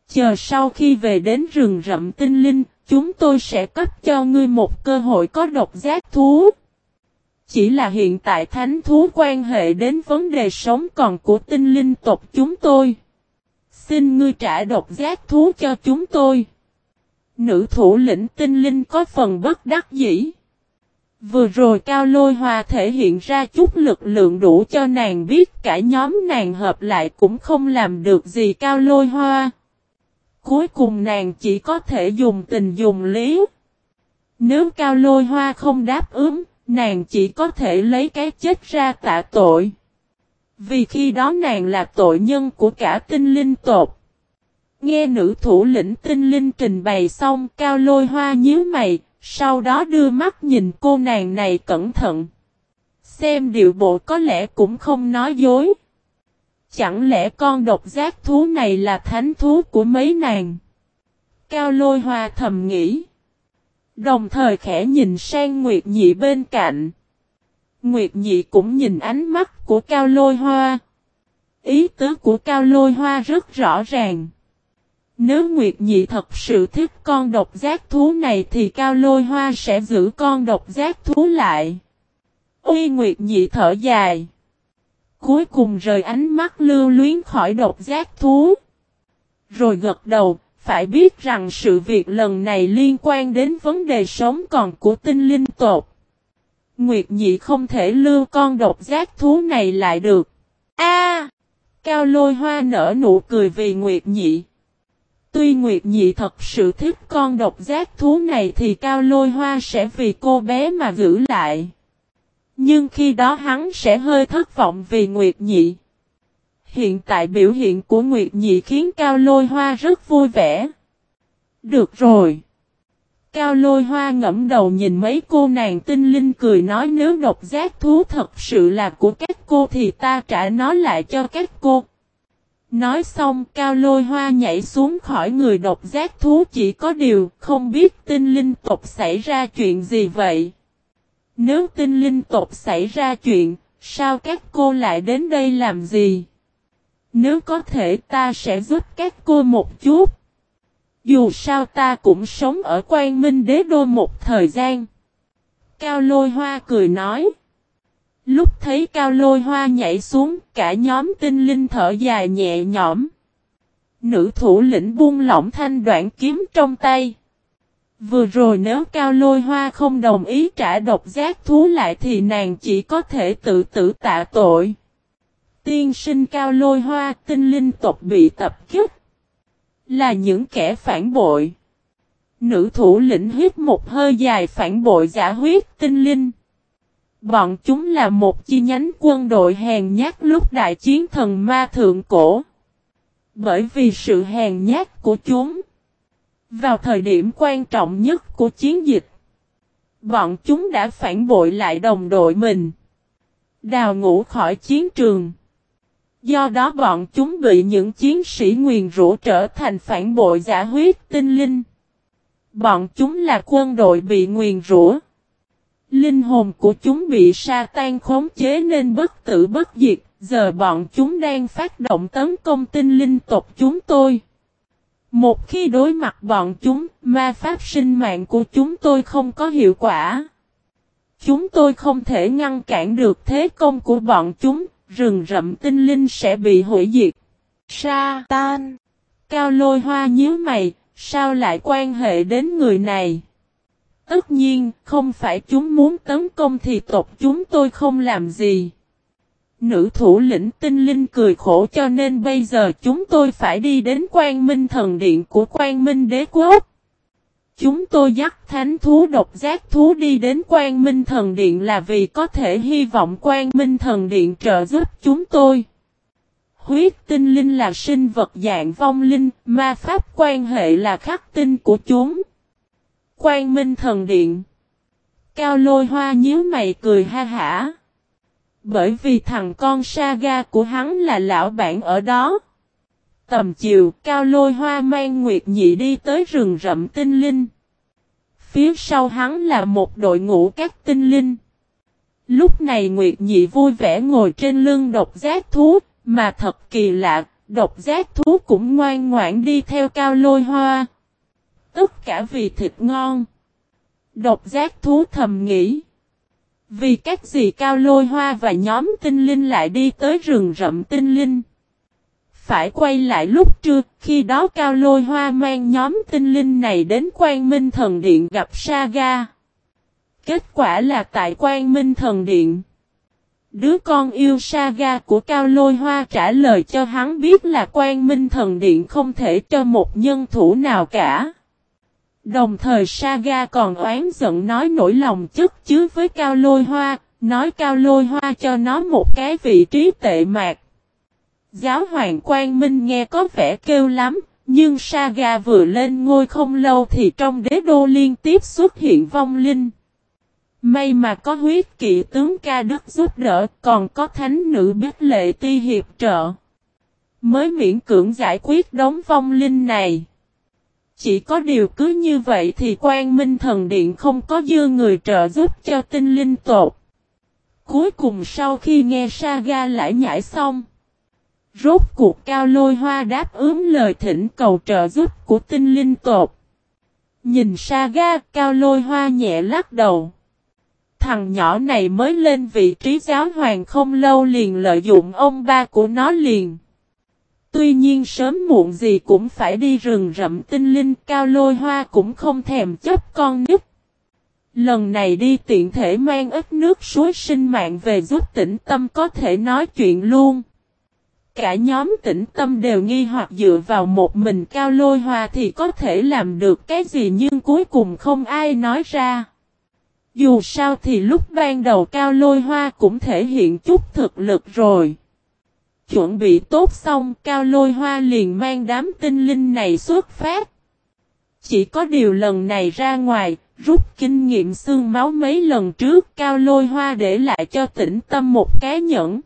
Chờ sau khi về đến rừng rậm tinh linh, chúng tôi sẽ cấp cho ngươi một cơ hội có độc giác thú. Chỉ là hiện tại thánh thú quan hệ đến vấn đề sống còn của tinh linh tộc chúng tôi. Xin ngươi trả độc giác thú cho chúng tôi. Nữ thủ lĩnh tinh linh có phần bất đắc dĩ. Vừa rồi Cao Lôi Hoa thể hiện ra chút lực lượng đủ cho nàng biết cả nhóm nàng hợp lại cũng không làm được gì Cao Lôi Hoa. Cuối cùng nàng chỉ có thể dùng tình dùng lý. Nếu Cao Lôi Hoa không đáp ứng, nàng chỉ có thể lấy cái chết ra tạ tội. Vì khi đó nàng là tội nhân của cả tinh linh tột. Nghe nữ thủ lĩnh tinh linh trình bày xong cao lôi hoa nhíu mày, sau đó đưa mắt nhìn cô nàng này cẩn thận. Xem điệu bộ có lẽ cũng không nói dối. Chẳng lẽ con độc giác thú này là thánh thú của mấy nàng? Cao lôi hoa thầm nghĩ. Đồng thời khẽ nhìn sang Nguyệt Nhị bên cạnh. Nguyệt Nhị cũng nhìn ánh mắt của Cao lôi hoa. Ý tứ của Cao lôi hoa rất rõ ràng. Nếu Nguyệt Nhị thật sự thích con độc giác thú này thì Cao Lôi Hoa sẽ giữ con độc giác thú lại. Uy Nguyệt Nhị thở dài. Cuối cùng rời ánh mắt lưu luyến khỏi độc giác thú. Rồi gật đầu, phải biết rằng sự việc lần này liên quan đến vấn đề sống còn của tinh linh tột. Nguyệt Nhị không thể lưu con độc giác thú này lại được. A! Cao Lôi Hoa nở nụ cười vì Nguyệt Nhị. Tuy Nguyệt Nhị thật sự thích con độc giác thú này thì Cao Lôi Hoa sẽ vì cô bé mà giữ lại. Nhưng khi đó hắn sẽ hơi thất vọng vì Nguyệt Nhị. Hiện tại biểu hiện của Nguyệt Nhị khiến Cao Lôi Hoa rất vui vẻ. Được rồi. Cao Lôi Hoa ngẫm đầu nhìn mấy cô nàng tinh linh cười nói nếu độc giác thú thật sự là của các cô thì ta trả nó lại cho các cô. Nói xong, cao lôi hoa nhảy xuống khỏi người độc giác thú chỉ có điều không biết tinh linh tộc xảy ra chuyện gì vậy. Nếu tinh linh tộc xảy ra chuyện, sao các cô lại đến đây làm gì? Nếu có thể ta sẽ giúp các cô một chút. Dù sao ta cũng sống ở quan minh đế đô một thời gian. Cao lôi hoa cười nói. Lúc thấy cao lôi hoa nhảy xuống, cả nhóm tinh linh thở dài nhẹ nhõm. Nữ thủ lĩnh buông lỏng thanh đoạn kiếm trong tay. Vừa rồi nếu cao lôi hoa không đồng ý trả độc giác thú lại thì nàng chỉ có thể tự tử tạ tội. Tiên sinh cao lôi hoa, tinh linh tộc bị tập kích. Là những kẻ phản bội. Nữ thủ lĩnh hít một hơi dài phản bội giả huyết tinh linh. Bọn chúng là một chi nhánh quân đội hèn nhát lúc đại chiến thần ma thượng cổ. Bởi vì sự hèn nhát của chúng. Vào thời điểm quan trọng nhất của chiến dịch. Bọn chúng đã phản bội lại đồng đội mình. Đào ngũ khỏi chiến trường. Do đó bọn chúng bị những chiến sĩ nguyền rũ trở thành phản bội giả huyết tinh linh. Bọn chúng là quân đội bị nguyền rủa. Linh hồn của chúng bị sa tan khống chế nên bất tử bất diệt, giờ bọn chúng đang phát động tấn công tinh linh tộc chúng tôi. Một khi đối mặt bọn chúng, ma pháp sinh mạng của chúng tôi không có hiệu quả. Chúng tôi không thể ngăn cản được thế công của bọn chúng, rừng rậm tinh linh sẽ bị hủy diệt. Sa tan. Cao lôi hoa nhíu mày, sao lại quan hệ đến người này? Tất nhiên, không phải chúng muốn tấn công thì tộc chúng tôi không làm gì. Nữ thủ lĩnh tinh linh cười khổ cho nên bây giờ chúng tôi phải đi đến quan minh thần điện của quan minh đế quốc. Chúng tôi dắt thánh thú độc giác thú đi đến quan minh thần điện là vì có thể hy vọng quan minh thần điện trợ giúp chúng tôi. Huyết tinh linh là sinh vật dạng vong linh, ma pháp quan hệ là khắc tinh của chúng. Quang Minh Thần Điện. Cao lôi hoa nhíu mày cười ha hả. Bởi vì thằng con Saga của hắn là lão bản ở đó. Tầm chiều, cao lôi hoa mang Nguyệt Nhị đi tới rừng rậm tinh linh. Phía sau hắn là một đội ngũ các tinh linh. Lúc này Nguyệt Nhị vui vẻ ngồi trên lưng độc giác thú, mà thật kỳ lạ, độc giác thú cũng ngoan ngoãn đi theo cao lôi hoa. Tất cả vì thịt ngon. Độc giác thú thầm nghĩ. Vì các gì cao lôi hoa và nhóm tinh linh lại đi tới rừng rậm tinh linh. Phải quay lại lúc trưa, khi đó cao lôi hoa mang nhóm tinh linh này đến quan minh thần điện gặp Saga. Kết quả là tại quan minh thần điện. Đứa con yêu Saga của Cao Lôi Hoa trả lời cho hắn biết là quan minh thần điện không thể cho một nhân thủ nào cả. Đồng thời Saga còn oán giận nói nỗi lòng chất chứa với Cao Lôi Hoa, nói Cao Lôi Hoa cho nó một cái vị trí tệ mạc. Giáo hoàng Quang Minh nghe có vẻ kêu lắm, nhưng Saga vừa lên ngôi không lâu thì trong đế đô liên tiếp xuất hiện vong linh. May mà có huyết kỵ tướng ca đức giúp đỡ, còn có thánh nữ biết lệ ti hiệp trợ. Mới miễn cưỡng giải quyết đống vong linh này. Chỉ có điều cứ như vậy thì quan minh thần điện không có dư người trợ giúp cho tinh linh tột. Cuối cùng sau khi nghe Saga lại nhảy xong. Rốt cuộc cao lôi hoa đáp ứng lời thỉnh cầu trợ giúp của tinh linh tột. Nhìn Saga, cao lôi hoa nhẹ lắc đầu. Thằng nhỏ này mới lên vị trí giáo hoàng không lâu liền lợi dụng ông ba của nó liền. Tuy nhiên sớm muộn gì cũng phải đi rừng rậm, tinh linh, cao lôi hoa cũng không thèm chấp con nít. Lần này đi tiện thể mang ít nước suối sinh mạng về giúp tĩnh tâm có thể nói chuyện luôn. Cả nhóm tĩnh tâm đều nghi hoặc dựa vào một mình cao lôi hoa thì có thể làm được cái gì nhưng cuối cùng không ai nói ra. Dù sao thì lúc ban đầu cao lôi hoa cũng thể hiện chút thực lực rồi. Chuẩn bị tốt xong cao lôi hoa liền mang đám tinh linh này xuất phát. Chỉ có điều lần này ra ngoài, rút kinh nghiệm xương máu mấy lần trước cao lôi hoa để lại cho tĩnh tâm một cái nhẫn.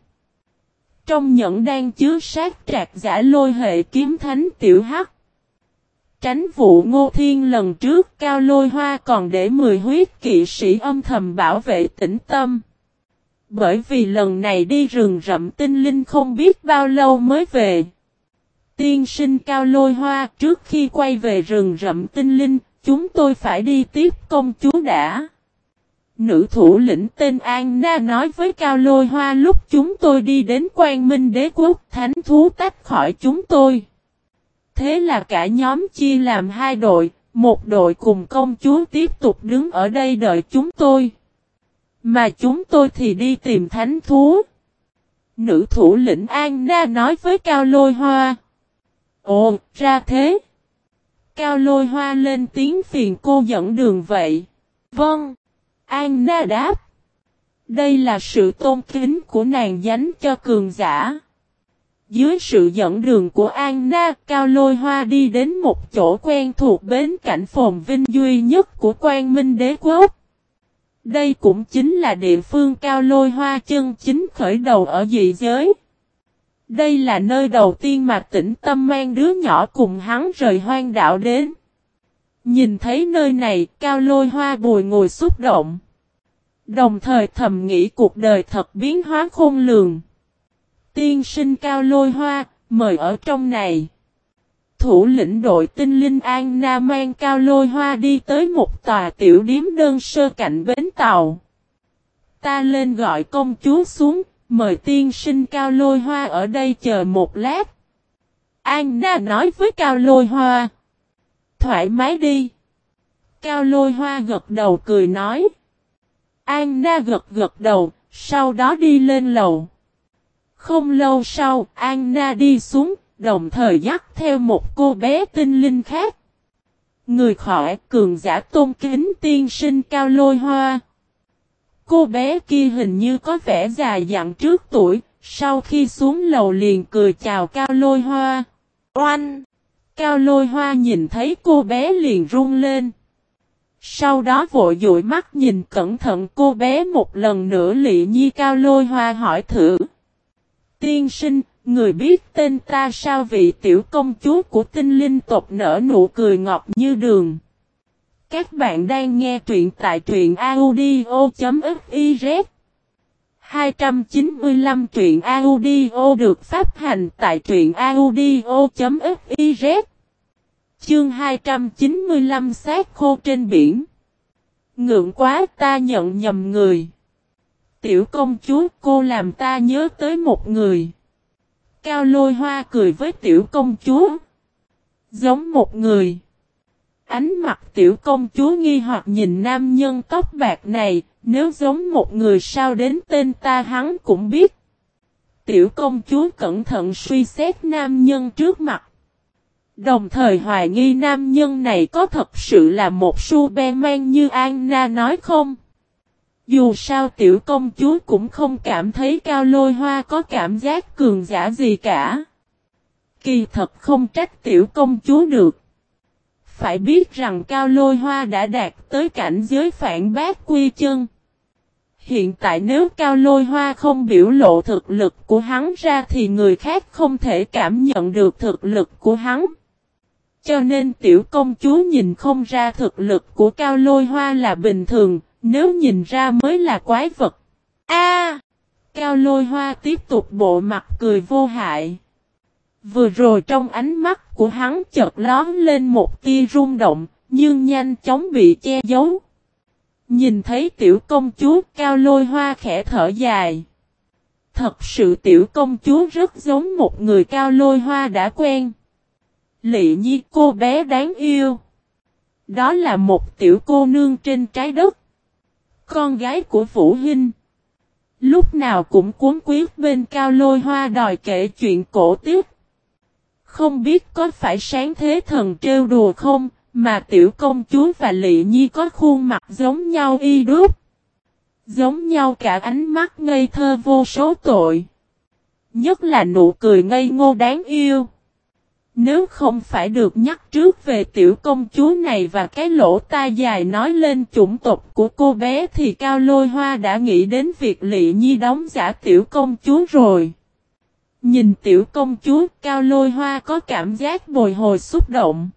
Trong nhẫn đang chứa sát trạc giả lôi hệ kiếm thánh tiểu hắc. Tránh vụ ngô thiên lần trước cao lôi hoa còn để 10 huyết kỵ sĩ âm thầm bảo vệ tĩnh tâm. Bởi vì lần này đi rừng rậm tinh linh không biết bao lâu mới về. Tiên sinh cao lôi hoa trước khi quay về rừng rậm tinh linh, chúng tôi phải đi tiếp công chúa đã. Nữ thủ lĩnh tên An Na nói với Cao Lôi Hoa lúc chúng tôi đi đến quan minh đế quốc thánh thú tách khỏi chúng tôi. Thế là cả nhóm chia làm hai đội, một đội cùng công chúa tiếp tục đứng ở đây đợi chúng tôi. Mà chúng tôi thì đi tìm thánh thú. Nữ thủ lĩnh An Na nói với Cao Lôi Hoa. Ồ, ra thế. Cao Lôi Hoa lên tiếng phiền cô dẫn đường vậy. Vâng. An Na đáp. Đây là sự tôn kính của nàng dánh cho cường giả. Dưới sự dẫn đường của An Na, Cao Lôi Hoa đi đến một chỗ quen thuộc bến cảnh phồn vinh duy nhất của quan minh đế quốc. Đây cũng chính là địa phương Cao Lôi Hoa chân chính khởi đầu ở dị giới. Đây là nơi đầu tiên mà tĩnh tâm mang đứa nhỏ cùng hắn rời hoang đạo đến. Nhìn thấy nơi này, Cao Lôi Hoa bùi ngồi xúc động. Đồng thời thầm nghĩ cuộc đời thật biến hóa khôn lường. Tiên sinh cao lôi hoa, mời ở trong này. Thủ lĩnh đội tinh linh An Na mang cao lôi hoa đi tới một tòa tiểu điếm đơn sơ cạnh bến tàu. Ta lên gọi công chúa xuống, mời tiên sinh cao lôi hoa ở đây chờ một lát. An Na nói với cao lôi hoa. Thoải mái đi. Cao lôi hoa gật đầu cười nói. An Na gật gật đầu, sau đó đi lên lầu. Không lâu sau, Anna đi xuống, đồng thời dắt theo một cô bé tinh linh khác. Người khỏi cường giả tôn kính tiên sinh cao lôi hoa. Cô bé kia hình như có vẻ già dặn trước tuổi, sau khi xuống lầu liền cười chào cao lôi hoa. Oanh! Cao lôi hoa nhìn thấy cô bé liền run lên. Sau đó vội dụi mắt nhìn cẩn thận cô bé một lần nữa lị nhi cao lôi hoa hỏi thử. Tiên sinh, người biết tên ta sao vị tiểu công chúa của tinh linh tộc nở nụ cười ngọt như đường. Các bạn đang nghe truyện tại truyện audio.fiz 295 truyện audio được phát hành tại truyện audio.fiz Chương 295 sát khô trên biển Ngượng quá, ta nhận nhầm người. Tiểu công chúa, cô làm ta nhớ tới một người. Cao lôi hoa cười với tiểu công chúa. Giống một người. Ánh mặt tiểu công chúa nghi hoặc nhìn nam nhân tóc bạc này, nếu giống một người sao đến tên ta hắn cũng biết. Tiểu công chúa cẩn thận suy xét nam nhân trước mặt. Đồng thời hoài nghi nam nhân này có thật sự là một Superman như Anna nói không? Dù sao tiểu công chúa cũng không cảm thấy cao lôi hoa có cảm giác cường giả gì cả. Kỳ thật không trách tiểu công chúa được. Phải biết rằng cao lôi hoa đã đạt tới cảnh giới phản bác quy chân. Hiện tại nếu cao lôi hoa không biểu lộ thực lực của hắn ra thì người khác không thể cảm nhận được thực lực của hắn. Cho nên tiểu công chúa nhìn không ra thực lực của cao lôi hoa là bình thường, nếu nhìn ra mới là quái vật. A! cao lôi hoa tiếp tục bộ mặt cười vô hại. Vừa rồi trong ánh mắt của hắn chợt lón lên một tia rung động, nhưng nhanh chóng bị che giấu. Nhìn thấy tiểu công chúa cao lôi hoa khẽ thở dài. Thật sự tiểu công chúa rất giống một người cao lôi hoa đã quen. Lị nhi cô bé đáng yêu. Đó là một tiểu cô nương trên trái đất. Con gái của Vũ Hinh. Lúc nào cũng cuốn quyết bên cao lôi hoa đòi kể chuyện cổ tiếp. Không biết có phải sáng thế thần trêu đùa không, mà tiểu công chúa và lị nhi có khuôn mặt giống nhau y đúc. Giống nhau cả ánh mắt ngây thơ vô số tội. Nhất là nụ cười ngây ngô đáng yêu. Nếu không phải được nhắc trước về tiểu công chúa này và cái lỗ tai dài nói lên chủng tộc của cô bé thì Cao Lôi Hoa đã nghĩ đến việc Lị Nhi đóng giả tiểu công chúa rồi. Nhìn tiểu công chúa, Cao Lôi Hoa có cảm giác bồi hồi xúc động.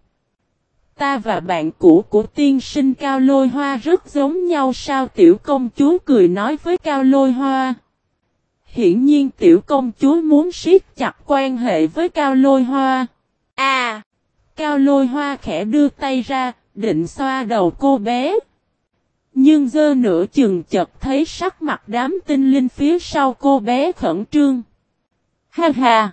Ta và bạn cũ của tiên sinh Cao Lôi Hoa rất giống nhau sao tiểu công chúa cười nói với Cao Lôi Hoa. Hiển nhiên tiểu công chúa muốn siết chặt quan hệ với Cao Lôi Hoa. À! Cao lôi hoa khẽ đưa tay ra, định xoa đầu cô bé. Nhưng dơ nửa chừng chật thấy sắc mặt đám tinh linh phía sau cô bé khẩn trương. Ha ha!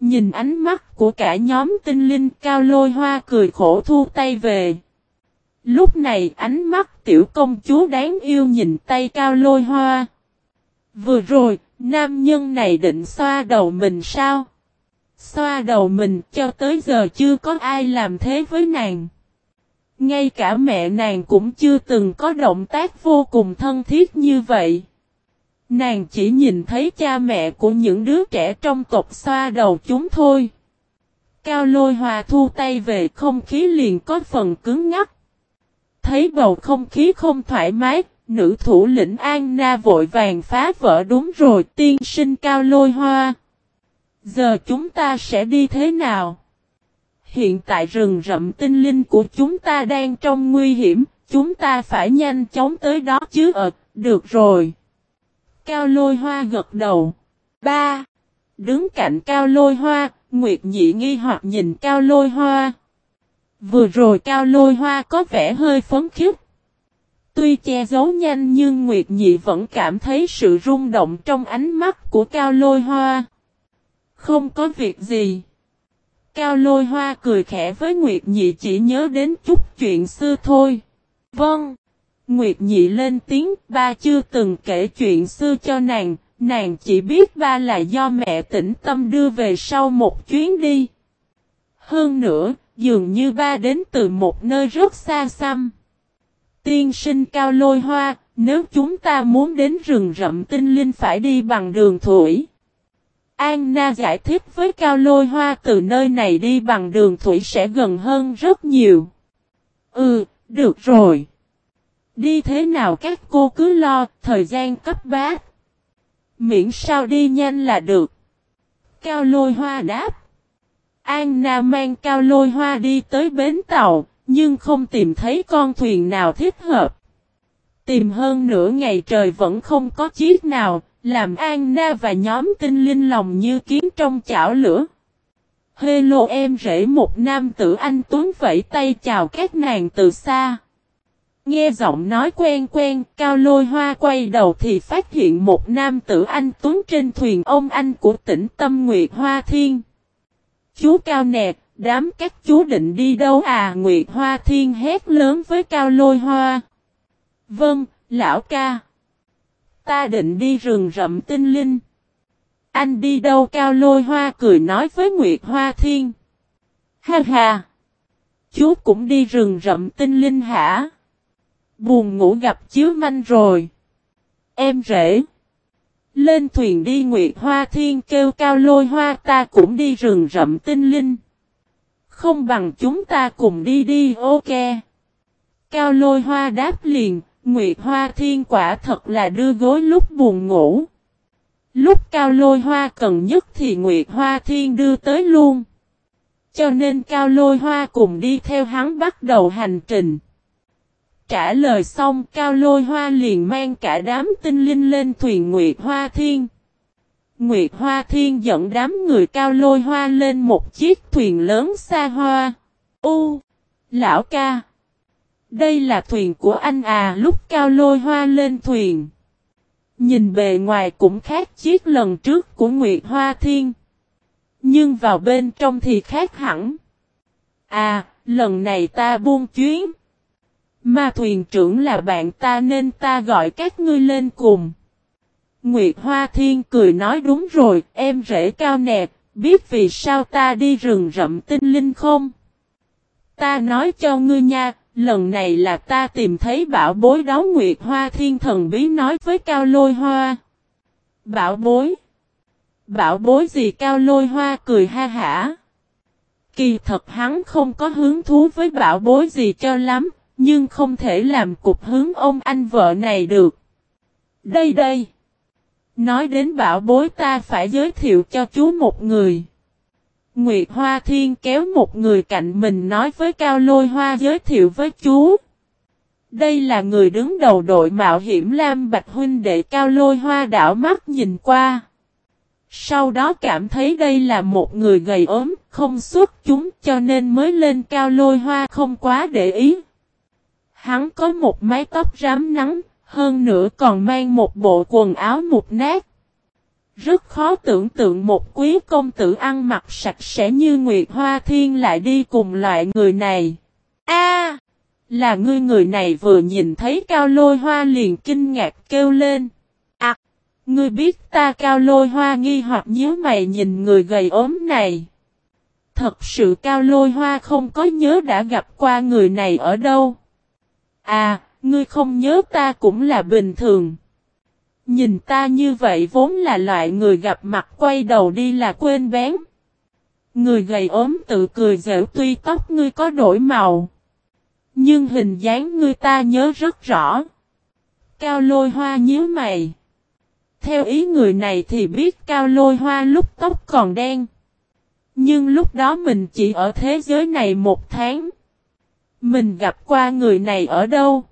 Nhìn ánh mắt của cả nhóm tinh linh cao lôi hoa cười khổ thu tay về. Lúc này ánh mắt tiểu công chúa đáng yêu nhìn tay cao lôi hoa. Vừa rồi, nam nhân này định xoa đầu mình sao? Xoa đầu mình cho tới giờ chưa có ai làm thế với nàng. Ngay cả mẹ nàng cũng chưa từng có động tác vô cùng thân thiết như vậy. Nàng chỉ nhìn thấy cha mẹ của những đứa trẻ trong tộc xoa đầu chúng thôi. Cao lôi hòa thu tay về không khí liền có phần cứng ngắt. Thấy bầu không khí không thoải mái, nữ thủ lĩnh An Na vội vàng phá vỡ đúng rồi tiên sinh cao lôi hoa. Giờ chúng ta sẽ đi thế nào? Hiện tại rừng rậm tinh linh của chúng ta đang trong nguy hiểm, chúng ta phải nhanh chóng tới đó chứ ờ, được rồi. Cao lôi hoa gật đầu. Ba. Đứng cạnh cao lôi hoa, Nguyệt nhị nghi hoặc nhìn cao lôi hoa. Vừa rồi cao lôi hoa có vẻ hơi phấn khích. Tuy che giấu nhanh nhưng Nguyệt nhị vẫn cảm thấy sự rung động trong ánh mắt của cao lôi hoa. Không có việc gì. Cao lôi hoa cười khẽ với Nguyệt Nhị chỉ nhớ đến chút chuyện xưa thôi. Vâng. Nguyệt Nhị lên tiếng ba chưa từng kể chuyện xưa cho nàng, nàng chỉ biết ba là do mẹ tĩnh tâm đưa về sau một chuyến đi. Hơn nữa, dường như ba đến từ một nơi rất xa xăm. Tiên sinh cao lôi hoa, nếu chúng ta muốn đến rừng rậm tinh linh phải đi bằng đường thủy. Anna giải thích với Cao Lôi Hoa từ nơi này đi bằng đường thủy sẽ gần hơn rất nhiều. Ừ, được rồi. Đi thế nào các cô cứ lo, thời gian cấp bát. Miễn sao đi nhanh là được. Cao lôi hoa đáp. Anna mang cao lôi hoa đi tới bến tàu, nhưng không tìm thấy con thuyền nào thích hợp. Tìm hơn nửa ngày trời vẫn không có chiếc nào, làm An Na và nhóm tinh linh lòng như kiến trong chảo lửa. Hello em rể một nam tử anh Tuấn vẫy tay chào các nàng từ xa. Nghe giọng nói quen quen, cao lôi hoa quay đầu thì phát hiện một nam tử anh Tuấn trên thuyền ông anh của tỉnh Tâm Nguyệt Hoa Thiên. Chú cao nẹt, đám các chú định đi đâu à Nguyệt Hoa Thiên hét lớn với cao lôi hoa. Vâng, lão ca. Ta định đi rừng rậm tinh linh. Anh đi đâu cao lôi hoa cười nói với Nguyệt Hoa Thiên. Ha ha. Chú cũng đi rừng rậm tinh linh hả? Buồn ngủ gặp chiếu manh rồi. Em rể. Lên thuyền đi Nguyệt Hoa Thiên kêu cao lôi hoa ta cũng đi rừng rậm tinh linh. Không bằng chúng ta cùng đi đi ok. Cao lôi hoa đáp liền, Nguyệt Hoa Thiên quả thật là đưa gối lúc buồn ngủ. Lúc Cao Lôi Hoa cần nhất thì Nguyệt Hoa Thiên đưa tới luôn. Cho nên Cao Lôi Hoa cùng đi theo hắn bắt đầu hành trình. Trả lời xong, Cao Lôi Hoa liền mang cả đám tinh linh lên thuyền Nguyệt Hoa Thiên. Nguyệt Hoa Thiên dẫn đám người Cao Lôi Hoa lên một chiếc thuyền lớn xa hoa. U! Lão ca! Đây là thuyền của anh à lúc Cao Lôi Hoa lên thuyền. Nhìn bề ngoài cũng khác chiếc lần trước của Nguyệt Hoa Thiên. Nhưng vào bên trong thì khác hẳn. À, lần này ta buông chuyến. Mà thuyền trưởng là bạn ta nên ta gọi các ngươi lên cùng. Nguyệt Hoa Thiên cười nói đúng rồi, em rể cao nè, biết vì sao ta đi rừng rậm tinh linh không? Ta nói cho ngươi nha, lần này là ta tìm thấy bảo bối đó Nguyệt Hoa Thiên thần bí nói với Cao Lôi Hoa. Bảo bối? Bảo bối gì Cao Lôi Hoa cười ha hả? Kỳ thật hắn không có hứng thú với bảo bối gì cho lắm, nhưng không thể làm cục hướng ông anh vợ này được. Đây đây. Nói đến bảo bối ta phải giới thiệu cho chú một người. Nguyệt Hoa Thiên kéo một người cạnh mình nói với Cao Lôi Hoa giới thiệu với chú. Đây là người đứng đầu đội mạo hiểm Lam Bạch Huynh đệ Cao Lôi Hoa đảo mắt nhìn qua. Sau đó cảm thấy đây là một người gầy ốm, không xuất chúng cho nên mới lên Cao Lôi Hoa không quá để ý. Hắn có một mái tóc rám nắng, hơn nữa còn mang một bộ quần áo mục nát. Rất khó tưởng tượng một quý công tử ăn mặc sạch sẽ như Nguyệt Hoa Thiên lại đi cùng loại người này. A, Là ngươi người này vừa nhìn thấy cao lôi hoa liền kinh ngạc kêu lên. À! Ngươi biết ta cao lôi hoa nghi hoặc nhớ mày nhìn người gầy ốm này. Thật sự cao lôi hoa không có nhớ đã gặp qua người này ở đâu. À, ngươi không nhớ ta cũng là bình thường. Nhìn ta như vậy vốn là loại người gặp mặt quay đầu đi là quên bén. Người gầy ốm tự cười dễu tuy tóc ngươi có đổi màu. Nhưng hình dáng ngươi ta nhớ rất rõ. Cao lôi hoa nhíu mày. Theo ý người này thì biết cao lôi hoa lúc tóc còn đen. Nhưng lúc đó mình chỉ ở thế giới này một tháng. Mình gặp qua người này ở đâu?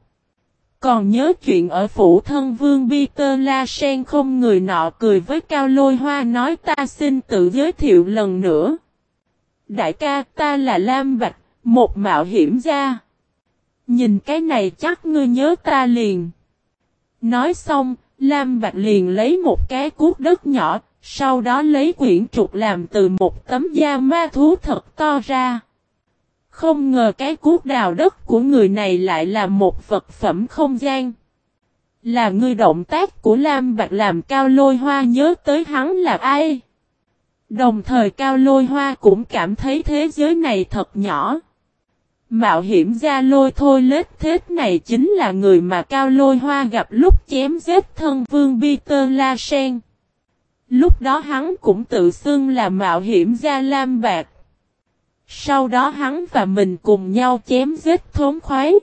Còn nhớ chuyện ở phủ thân vương Peter La Sen không người nọ cười với cao lôi hoa nói ta xin tự giới thiệu lần nữa. Đại ca ta là Lam Bạch, một mạo hiểm gia. Nhìn cái này chắc ngươi nhớ ta liền. Nói xong, Lam Bạch liền lấy một cái cuốc đất nhỏ, sau đó lấy quyển trục làm từ một tấm da ma thú thật to ra. Không ngờ cái cuốc đào đất của người này lại là một vật phẩm không gian. Là người động tác của Lam Bạc làm Cao Lôi Hoa nhớ tới hắn là ai. Đồng thời Cao Lôi Hoa cũng cảm thấy thế giới này thật nhỏ. Mạo hiểm ra lôi thôi lết thết này chính là người mà Cao Lôi Hoa gặp lúc chém giết thân vương Peter La Sen. Lúc đó hắn cũng tự xưng là mạo hiểm ra Lam Bạc. Sau đó hắn và mình cùng nhau chém giết thốn khoái.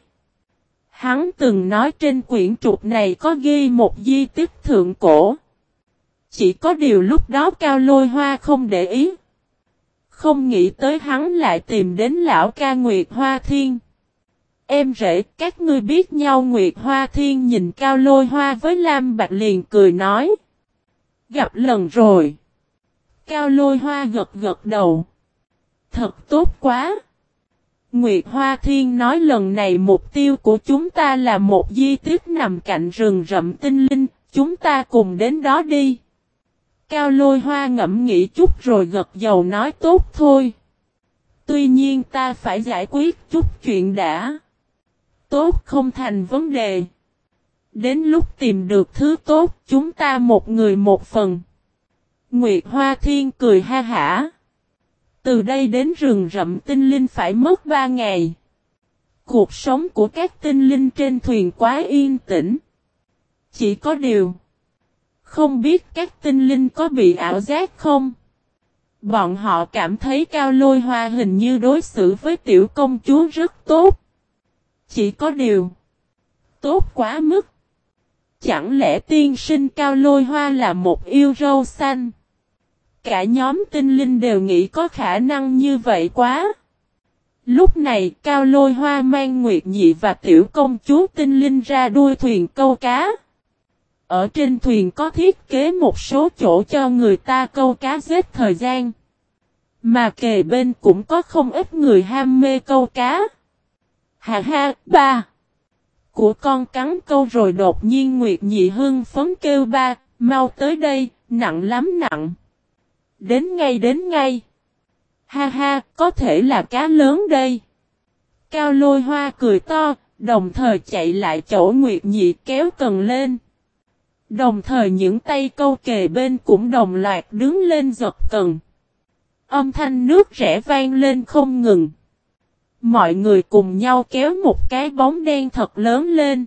Hắn từng nói trên quyển trục này có ghi một di tích thượng cổ. Chỉ có điều lúc đó cao lôi hoa không để ý. Không nghĩ tới hắn lại tìm đến lão ca Nguyệt Hoa Thiên. Em rể, các ngươi biết nhau Nguyệt Hoa Thiên nhìn cao lôi hoa với Lam Bạch liền cười nói. Gặp lần rồi. Cao lôi hoa gật gật đầu. Thật tốt quá. Nguyệt Hoa Thiên nói lần này mục tiêu của chúng ta là một di tích nằm cạnh rừng rậm tinh linh, chúng ta cùng đến đó đi. Cao lôi hoa ngẫm nghĩ chút rồi gật dầu nói tốt thôi. Tuy nhiên ta phải giải quyết chút chuyện đã. Tốt không thành vấn đề. Đến lúc tìm được thứ tốt chúng ta một người một phần. Nguyệt Hoa Thiên cười ha hả. Từ đây đến rừng rậm tinh linh phải mất ba ngày. Cuộc sống của các tinh linh trên thuyền quá yên tĩnh. Chỉ có điều. Không biết các tinh linh có bị ảo giác không? Bọn họ cảm thấy cao lôi hoa hình như đối xử với tiểu công chúa rất tốt. Chỉ có điều. Tốt quá mức. Chẳng lẽ tiên sinh cao lôi hoa là một yêu râu xanh? Cả nhóm tinh linh đều nghĩ có khả năng như vậy quá. Lúc này Cao Lôi Hoa mang Nguyệt Nhị và Tiểu Công Chúa Tinh Linh ra đuôi thuyền câu cá. Ở trên thuyền có thiết kế một số chỗ cho người ta câu cá giết thời gian. Mà kề bên cũng có không ít người ham mê câu cá. Hà ha, ba. Của con cắn câu rồi đột nhiên Nguyệt Nhị hưng phấn kêu ba, mau tới đây, nặng lắm nặng. Đến ngay đến ngay. Ha ha, có thể là cá lớn đây. Cao lôi hoa cười to, đồng thời chạy lại chỗ Nguyệt Nhị kéo cần lên. Đồng thời những tay câu kề bên cũng đồng loạt đứng lên giật cần. Âm thanh nước rẽ vang lên không ngừng. Mọi người cùng nhau kéo một cái bóng đen thật lớn lên.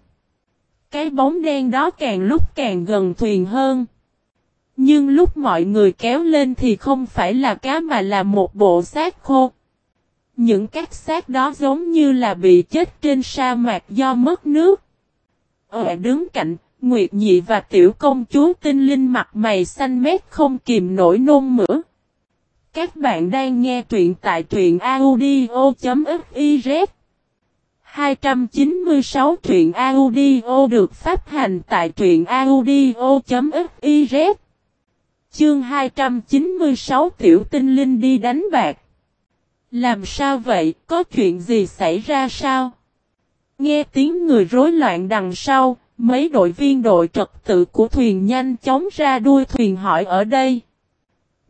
Cái bóng đen đó càng lúc càng gần thuyền hơn. Nhưng lúc mọi người kéo lên thì không phải là cá mà là một bộ xác khô. Những các xác đó giống như là bị chết trên sa mạc do mất nước. Ở đứng cạnh, Nguyệt Nhị và Tiểu Công Chúa Tinh Linh mặt mày xanh mét không kìm nổi nôn mửa. Các bạn đang nghe truyện tại truyện audio.fiz 296 truyện audio được phát hành tại truyện audio.fiz Chương 296 Tiểu Tinh Linh đi đánh bạc. Làm sao vậy, có chuyện gì xảy ra sao? Nghe tiếng người rối loạn đằng sau, mấy đội viên đội trật tự của thuyền nhanh chóng ra đuôi thuyền hỏi ở đây.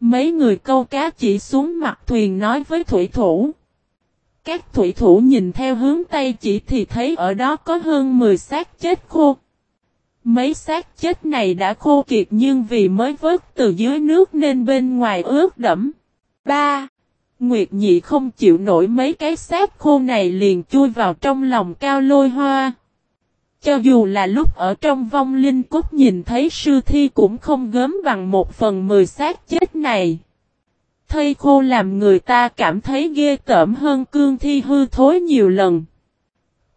Mấy người câu cá chỉ xuống mặt thuyền nói với thủy thủ. Các thủy thủ nhìn theo hướng Tây chỉ thì thấy ở đó có hơn 10 xác chết khô. Mấy xác chết này đã khô kiệt nhưng vì mới vớt từ dưới nước nên bên ngoài ướt đẫm. 3. Nguyệt nhị không chịu nổi mấy cái xác khô này liền chui vào trong lòng cao lôi hoa. Cho dù là lúc ở trong vong linh cốt nhìn thấy sư thi cũng không gớm bằng một phần mười xác chết này. Thây khô làm người ta cảm thấy ghê tởm hơn cương thi hư thối nhiều lần.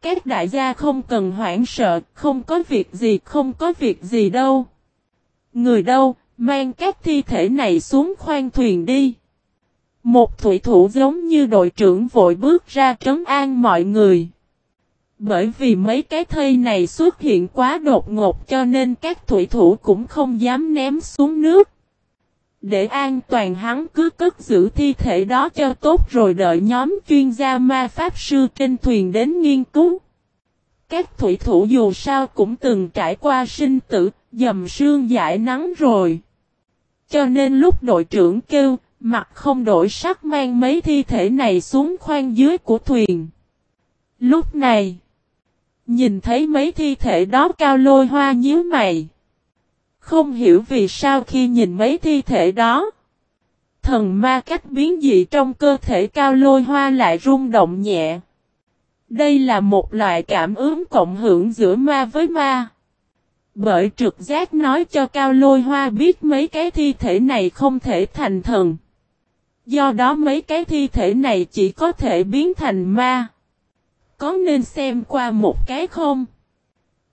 Các đại gia không cần hoảng sợ, không có việc gì, không có việc gì đâu. Người đâu, mang các thi thể này xuống khoang thuyền đi. Một thủy thủ giống như đội trưởng vội bước ra trấn an mọi người. Bởi vì mấy cái thây này xuất hiện quá đột ngột cho nên các thủy thủ cũng không dám ném xuống nước. Để an toàn hắn cứ cất giữ thi thể đó cho tốt rồi đợi nhóm chuyên gia ma pháp sư trên thuyền đến nghiên cứu. Các thủy thủ dù sao cũng từng trải qua sinh tử, dầm sương giải nắng rồi. Cho nên lúc đội trưởng kêu, mặt không đổi sắc mang mấy thi thể này xuống khoang dưới của thuyền. Lúc này, nhìn thấy mấy thi thể đó cao lôi hoa nhíu mày. Không hiểu vì sao khi nhìn mấy thi thể đó. Thần ma cách biến dị trong cơ thể cao lôi hoa lại rung động nhẹ. Đây là một loại cảm ứng cộng hưởng giữa ma với ma. Bởi trực giác nói cho cao lôi hoa biết mấy cái thi thể này không thể thành thần. Do đó mấy cái thi thể này chỉ có thể biến thành ma. Có nên xem qua một cái không?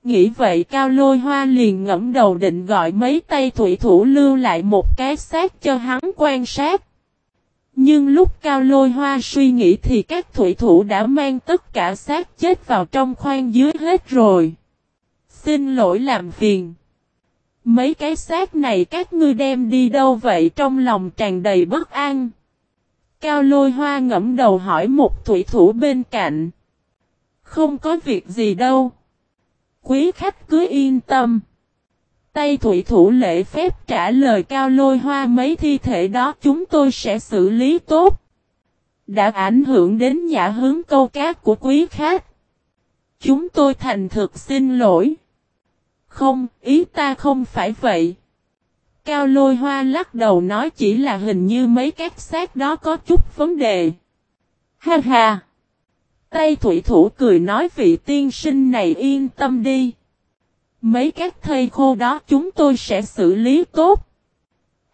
Nghĩ vậy cao lôi hoa liền ngẫm đầu định gọi mấy tay thủy thủ lưu lại một cái xác cho hắn quan sát. Nhưng lúc cao lôi hoa suy nghĩ thì các thủy thủ đã mang tất cả xác chết vào trong khoang dưới hết rồi. Xin lỗi làm phiền. Mấy cái xác này các ngươi đem đi đâu vậy trong lòng tràn đầy bất an. Cao lôi hoa ngẫm đầu hỏi một thủy thủ bên cạnh. Không có việc gì đâu. Quý khách cứ yên tâm. Tây thủy thủ lễ phép trả lời cao lôi hoa mấy thi thể đó chúng tôi sẽ xử lý tốt. Đã ảnh hưởng đến nhã hướng câu cá của quý khách. Chúng tôi thành thực xin lỗi. Không, ý ta không phải vậy. Cao lôi hoa lắc đầu nói chỉ là hình như mấy các xác đó có chút vấn đề. Ha ha! Tây thủy thủ cười nói vị tiên sinh này yên tâm đi. Mấy các thây khô đó chúng tôi sẽ xử lý tốt.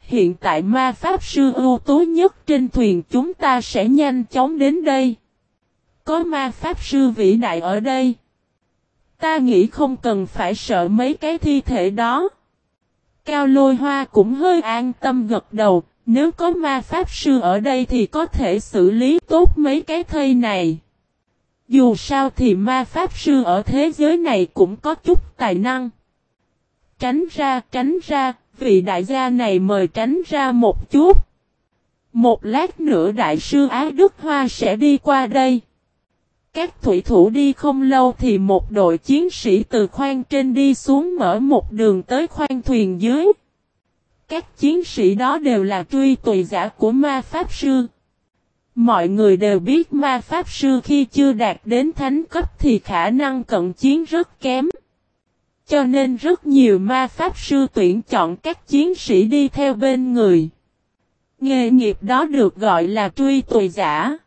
Hiện tại ma pháp sư ưu tú nhất trên thuyền chúng ta sẽ nhanh chóng đến đây. Có ma pháp sư vĩ đại ở đây. Ta nghĩ không cần phải sợ mấy cái thi thể đó. Cao lôi hoa cũng hơi an tâm gật đầu, nếu có ma pháp sư ở đây thì có thể xử lý tốt mấy cái thây này. Dù sao thì ma pháp sư ở thế giới này cũng có chút tài năng. Tránh ra, tránh ra, vị đại gia này mời tránh ra một chút. Một lát nữa đại sư Á Đức Hoa sẽ đi qua đây. Các thủy thủ đi không lâu thì một đội chiến sĩ từ khoang trên đi xuống mở một đường tới khoang thuyền dưới. Các chiến sĩ đó đều là truy tùy giả của ma pháp sư. Mọi người đều biết ma pháp sư khi chưa đạt đến thánh cấp thì khả năng cận chiến rất kém. Cho nên rất nhiều ma pháp sư tuyển chọn các chiến sĩ đi theo bên người. Nghề nghiệp đó được gọi là truy tùy giả.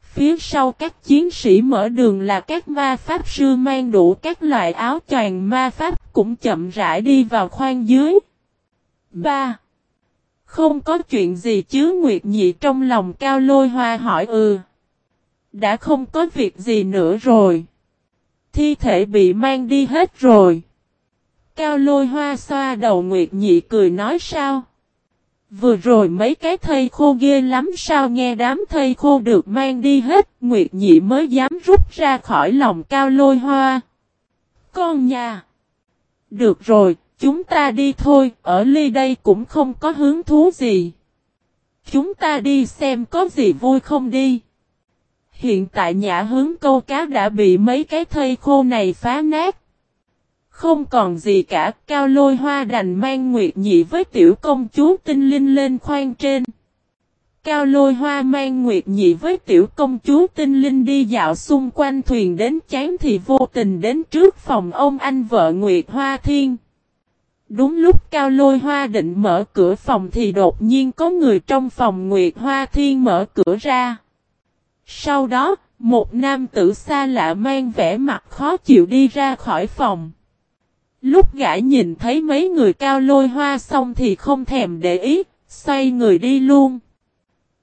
Phía sau các chiến sĩ mở đường là các ma pháp sư mang đủ các loại áo choàng ma pháp cũng chậm rãi đi vào khoang dưới. 3. Không có chuyện gì chứ Nguyệt Nhị trong lòng cao lôi hoa hỏi ừ. Đã không có việc gì nữa rồi. Thi thể bị mang đi hết rồi. Cao lôi hoa xoa đầu Nguyệt Nhị cười nói sao? Vừa rồi mấy cái thây khô ghê lắm sao nghe đám thây khô được mang đi hết, Nguyệt Nhị mới dám rút ra khỏi lòng cao lôi hoa. Con nhà! Được rồi, chúng ta đi thôi, ở ly đây cũng không có hứng thú gì. Chúng ta đi xem có gì vui không đi. Hiện tại nhã hướng câu cá đã bị mấy cái thây khô này phá nát. Không còn gì cả, cao lôi hoa đành mang Nguyệt Nhị với tiểu công chúa tinh linh lên khoang trên. Cao lôi hoa mang Nguyệt Nhị với tiểu công chúa tinh linh đi dạo xung quanh thuyền đến chán thì vô tình đến trước phòng ông anh vợ Nguyệt Hoa Thiên. Đúng lúc Cao lôi hoa định mở cửa phòng thì đột nhiên có người trong phòng Nguyệt Hoa Thiên mở cửa ra. Sau đó, một nam tử xa lạ mang vẻ mặt khó chịu đi ra khỏi phòng. Lúc gã nhìn thấy mấy người cao lôi hoa xong thì không thèm để ý, xoay người đi luôn.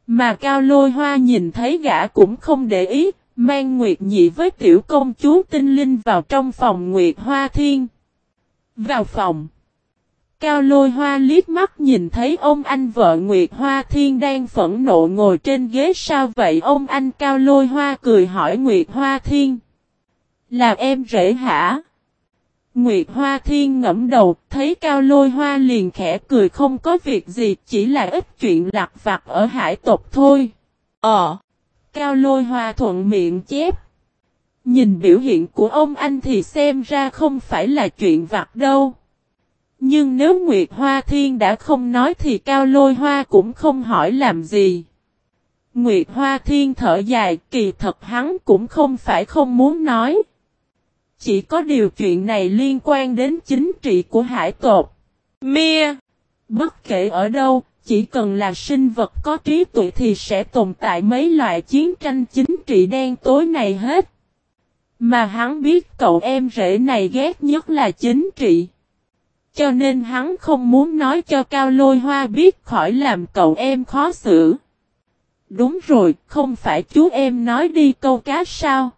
Mà cao lôi hoa nhìn thấy gã cũng không để ý, mang Nguyệt Nhị với tiểu công chúa tinh linh vào trong phòng Nguyệt Hoa Thiên. Vào phòng. Cao lôi hoa liếc mắt nhìn thấy ông anh vợ Nguyệt Hoa Thiên đang phẫn nộ ngồi trên ghế sao vậy ông anh cao lôi hoa cười hỏi Nguyệt Hoa Thiên. Là em rể hả? Nguyệt Hoa Thiên ngẫm đầu, thấy Cao Lôi Hoa liền khẽ cười không có việc gì, chỉ là ít chuyện lặt vặt ở hải tộc thôi. Ờ, Cao Lôi Hoa thuận miệng chép. Nhìn biểu hiện của ông anh thì xem ra không phải là chuyện vặt đâu. Nhưng nếu Nguyệt Hoa Thiên đã không nói thì Cao Lôi Hoa cũng không hỏi làm gì. Nguyệt Hoa Thiên thở dài, kỳ thật hắn cũng không phải không muốn nói. Chỉ có điều chuyện này liên quan đến chính trị của hải tộc. Mia! Bất kể ở đâu, chỉ cần là sinh vật có trí tuệ thì sẽ tồn tại mấy loại chiến tranh chính trị đen tối này hết. Mà hắn biết cậu em rể này ghét nhất là chính trị. Cho nên hắn không muốn nói cho Cao Lôi Hoa biết khỏi làm cậu em khó xử. Đúng rồi, không phải chú em nói đi câu cá sao?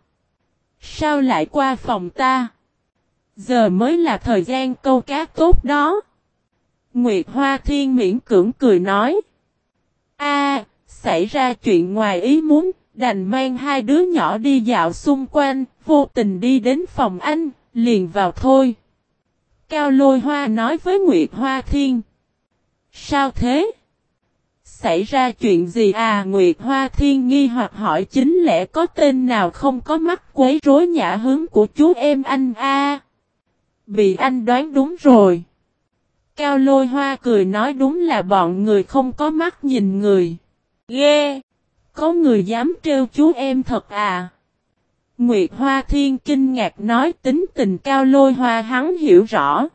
Sao lại qua phòng ta? Giờ mới là thời gian câu cá tốt đó. Nguyệt Hoa Thiên miễn cưỡng cười nói. A, xảy ra chuyện ngoài ý muốn, đành mang hai đứa nhỏ đi dạo xung quanh, vô tình đi đến phòng anh, liền vào thôi. Cao lôi hoa nói với Nguyệt Hoa Thiên. Sao thế? Xảy ra chuyện gì à Nguyệt Hoa Thiên nghi hoặc hỏi chính lẽ có tên nào không có mắt quấy rối nhã hướng của chú em anh a Bị anh đoán đúng rồi. Cao lôi hoa cười nói đúng là bọn người không có mắt nhìn người. Ghê! Có người dám trêu chú em thật à? Nguyệt Hoa Thiên kinh ngạc nói tính tình cao lôi hoa hắn hiểu rõ.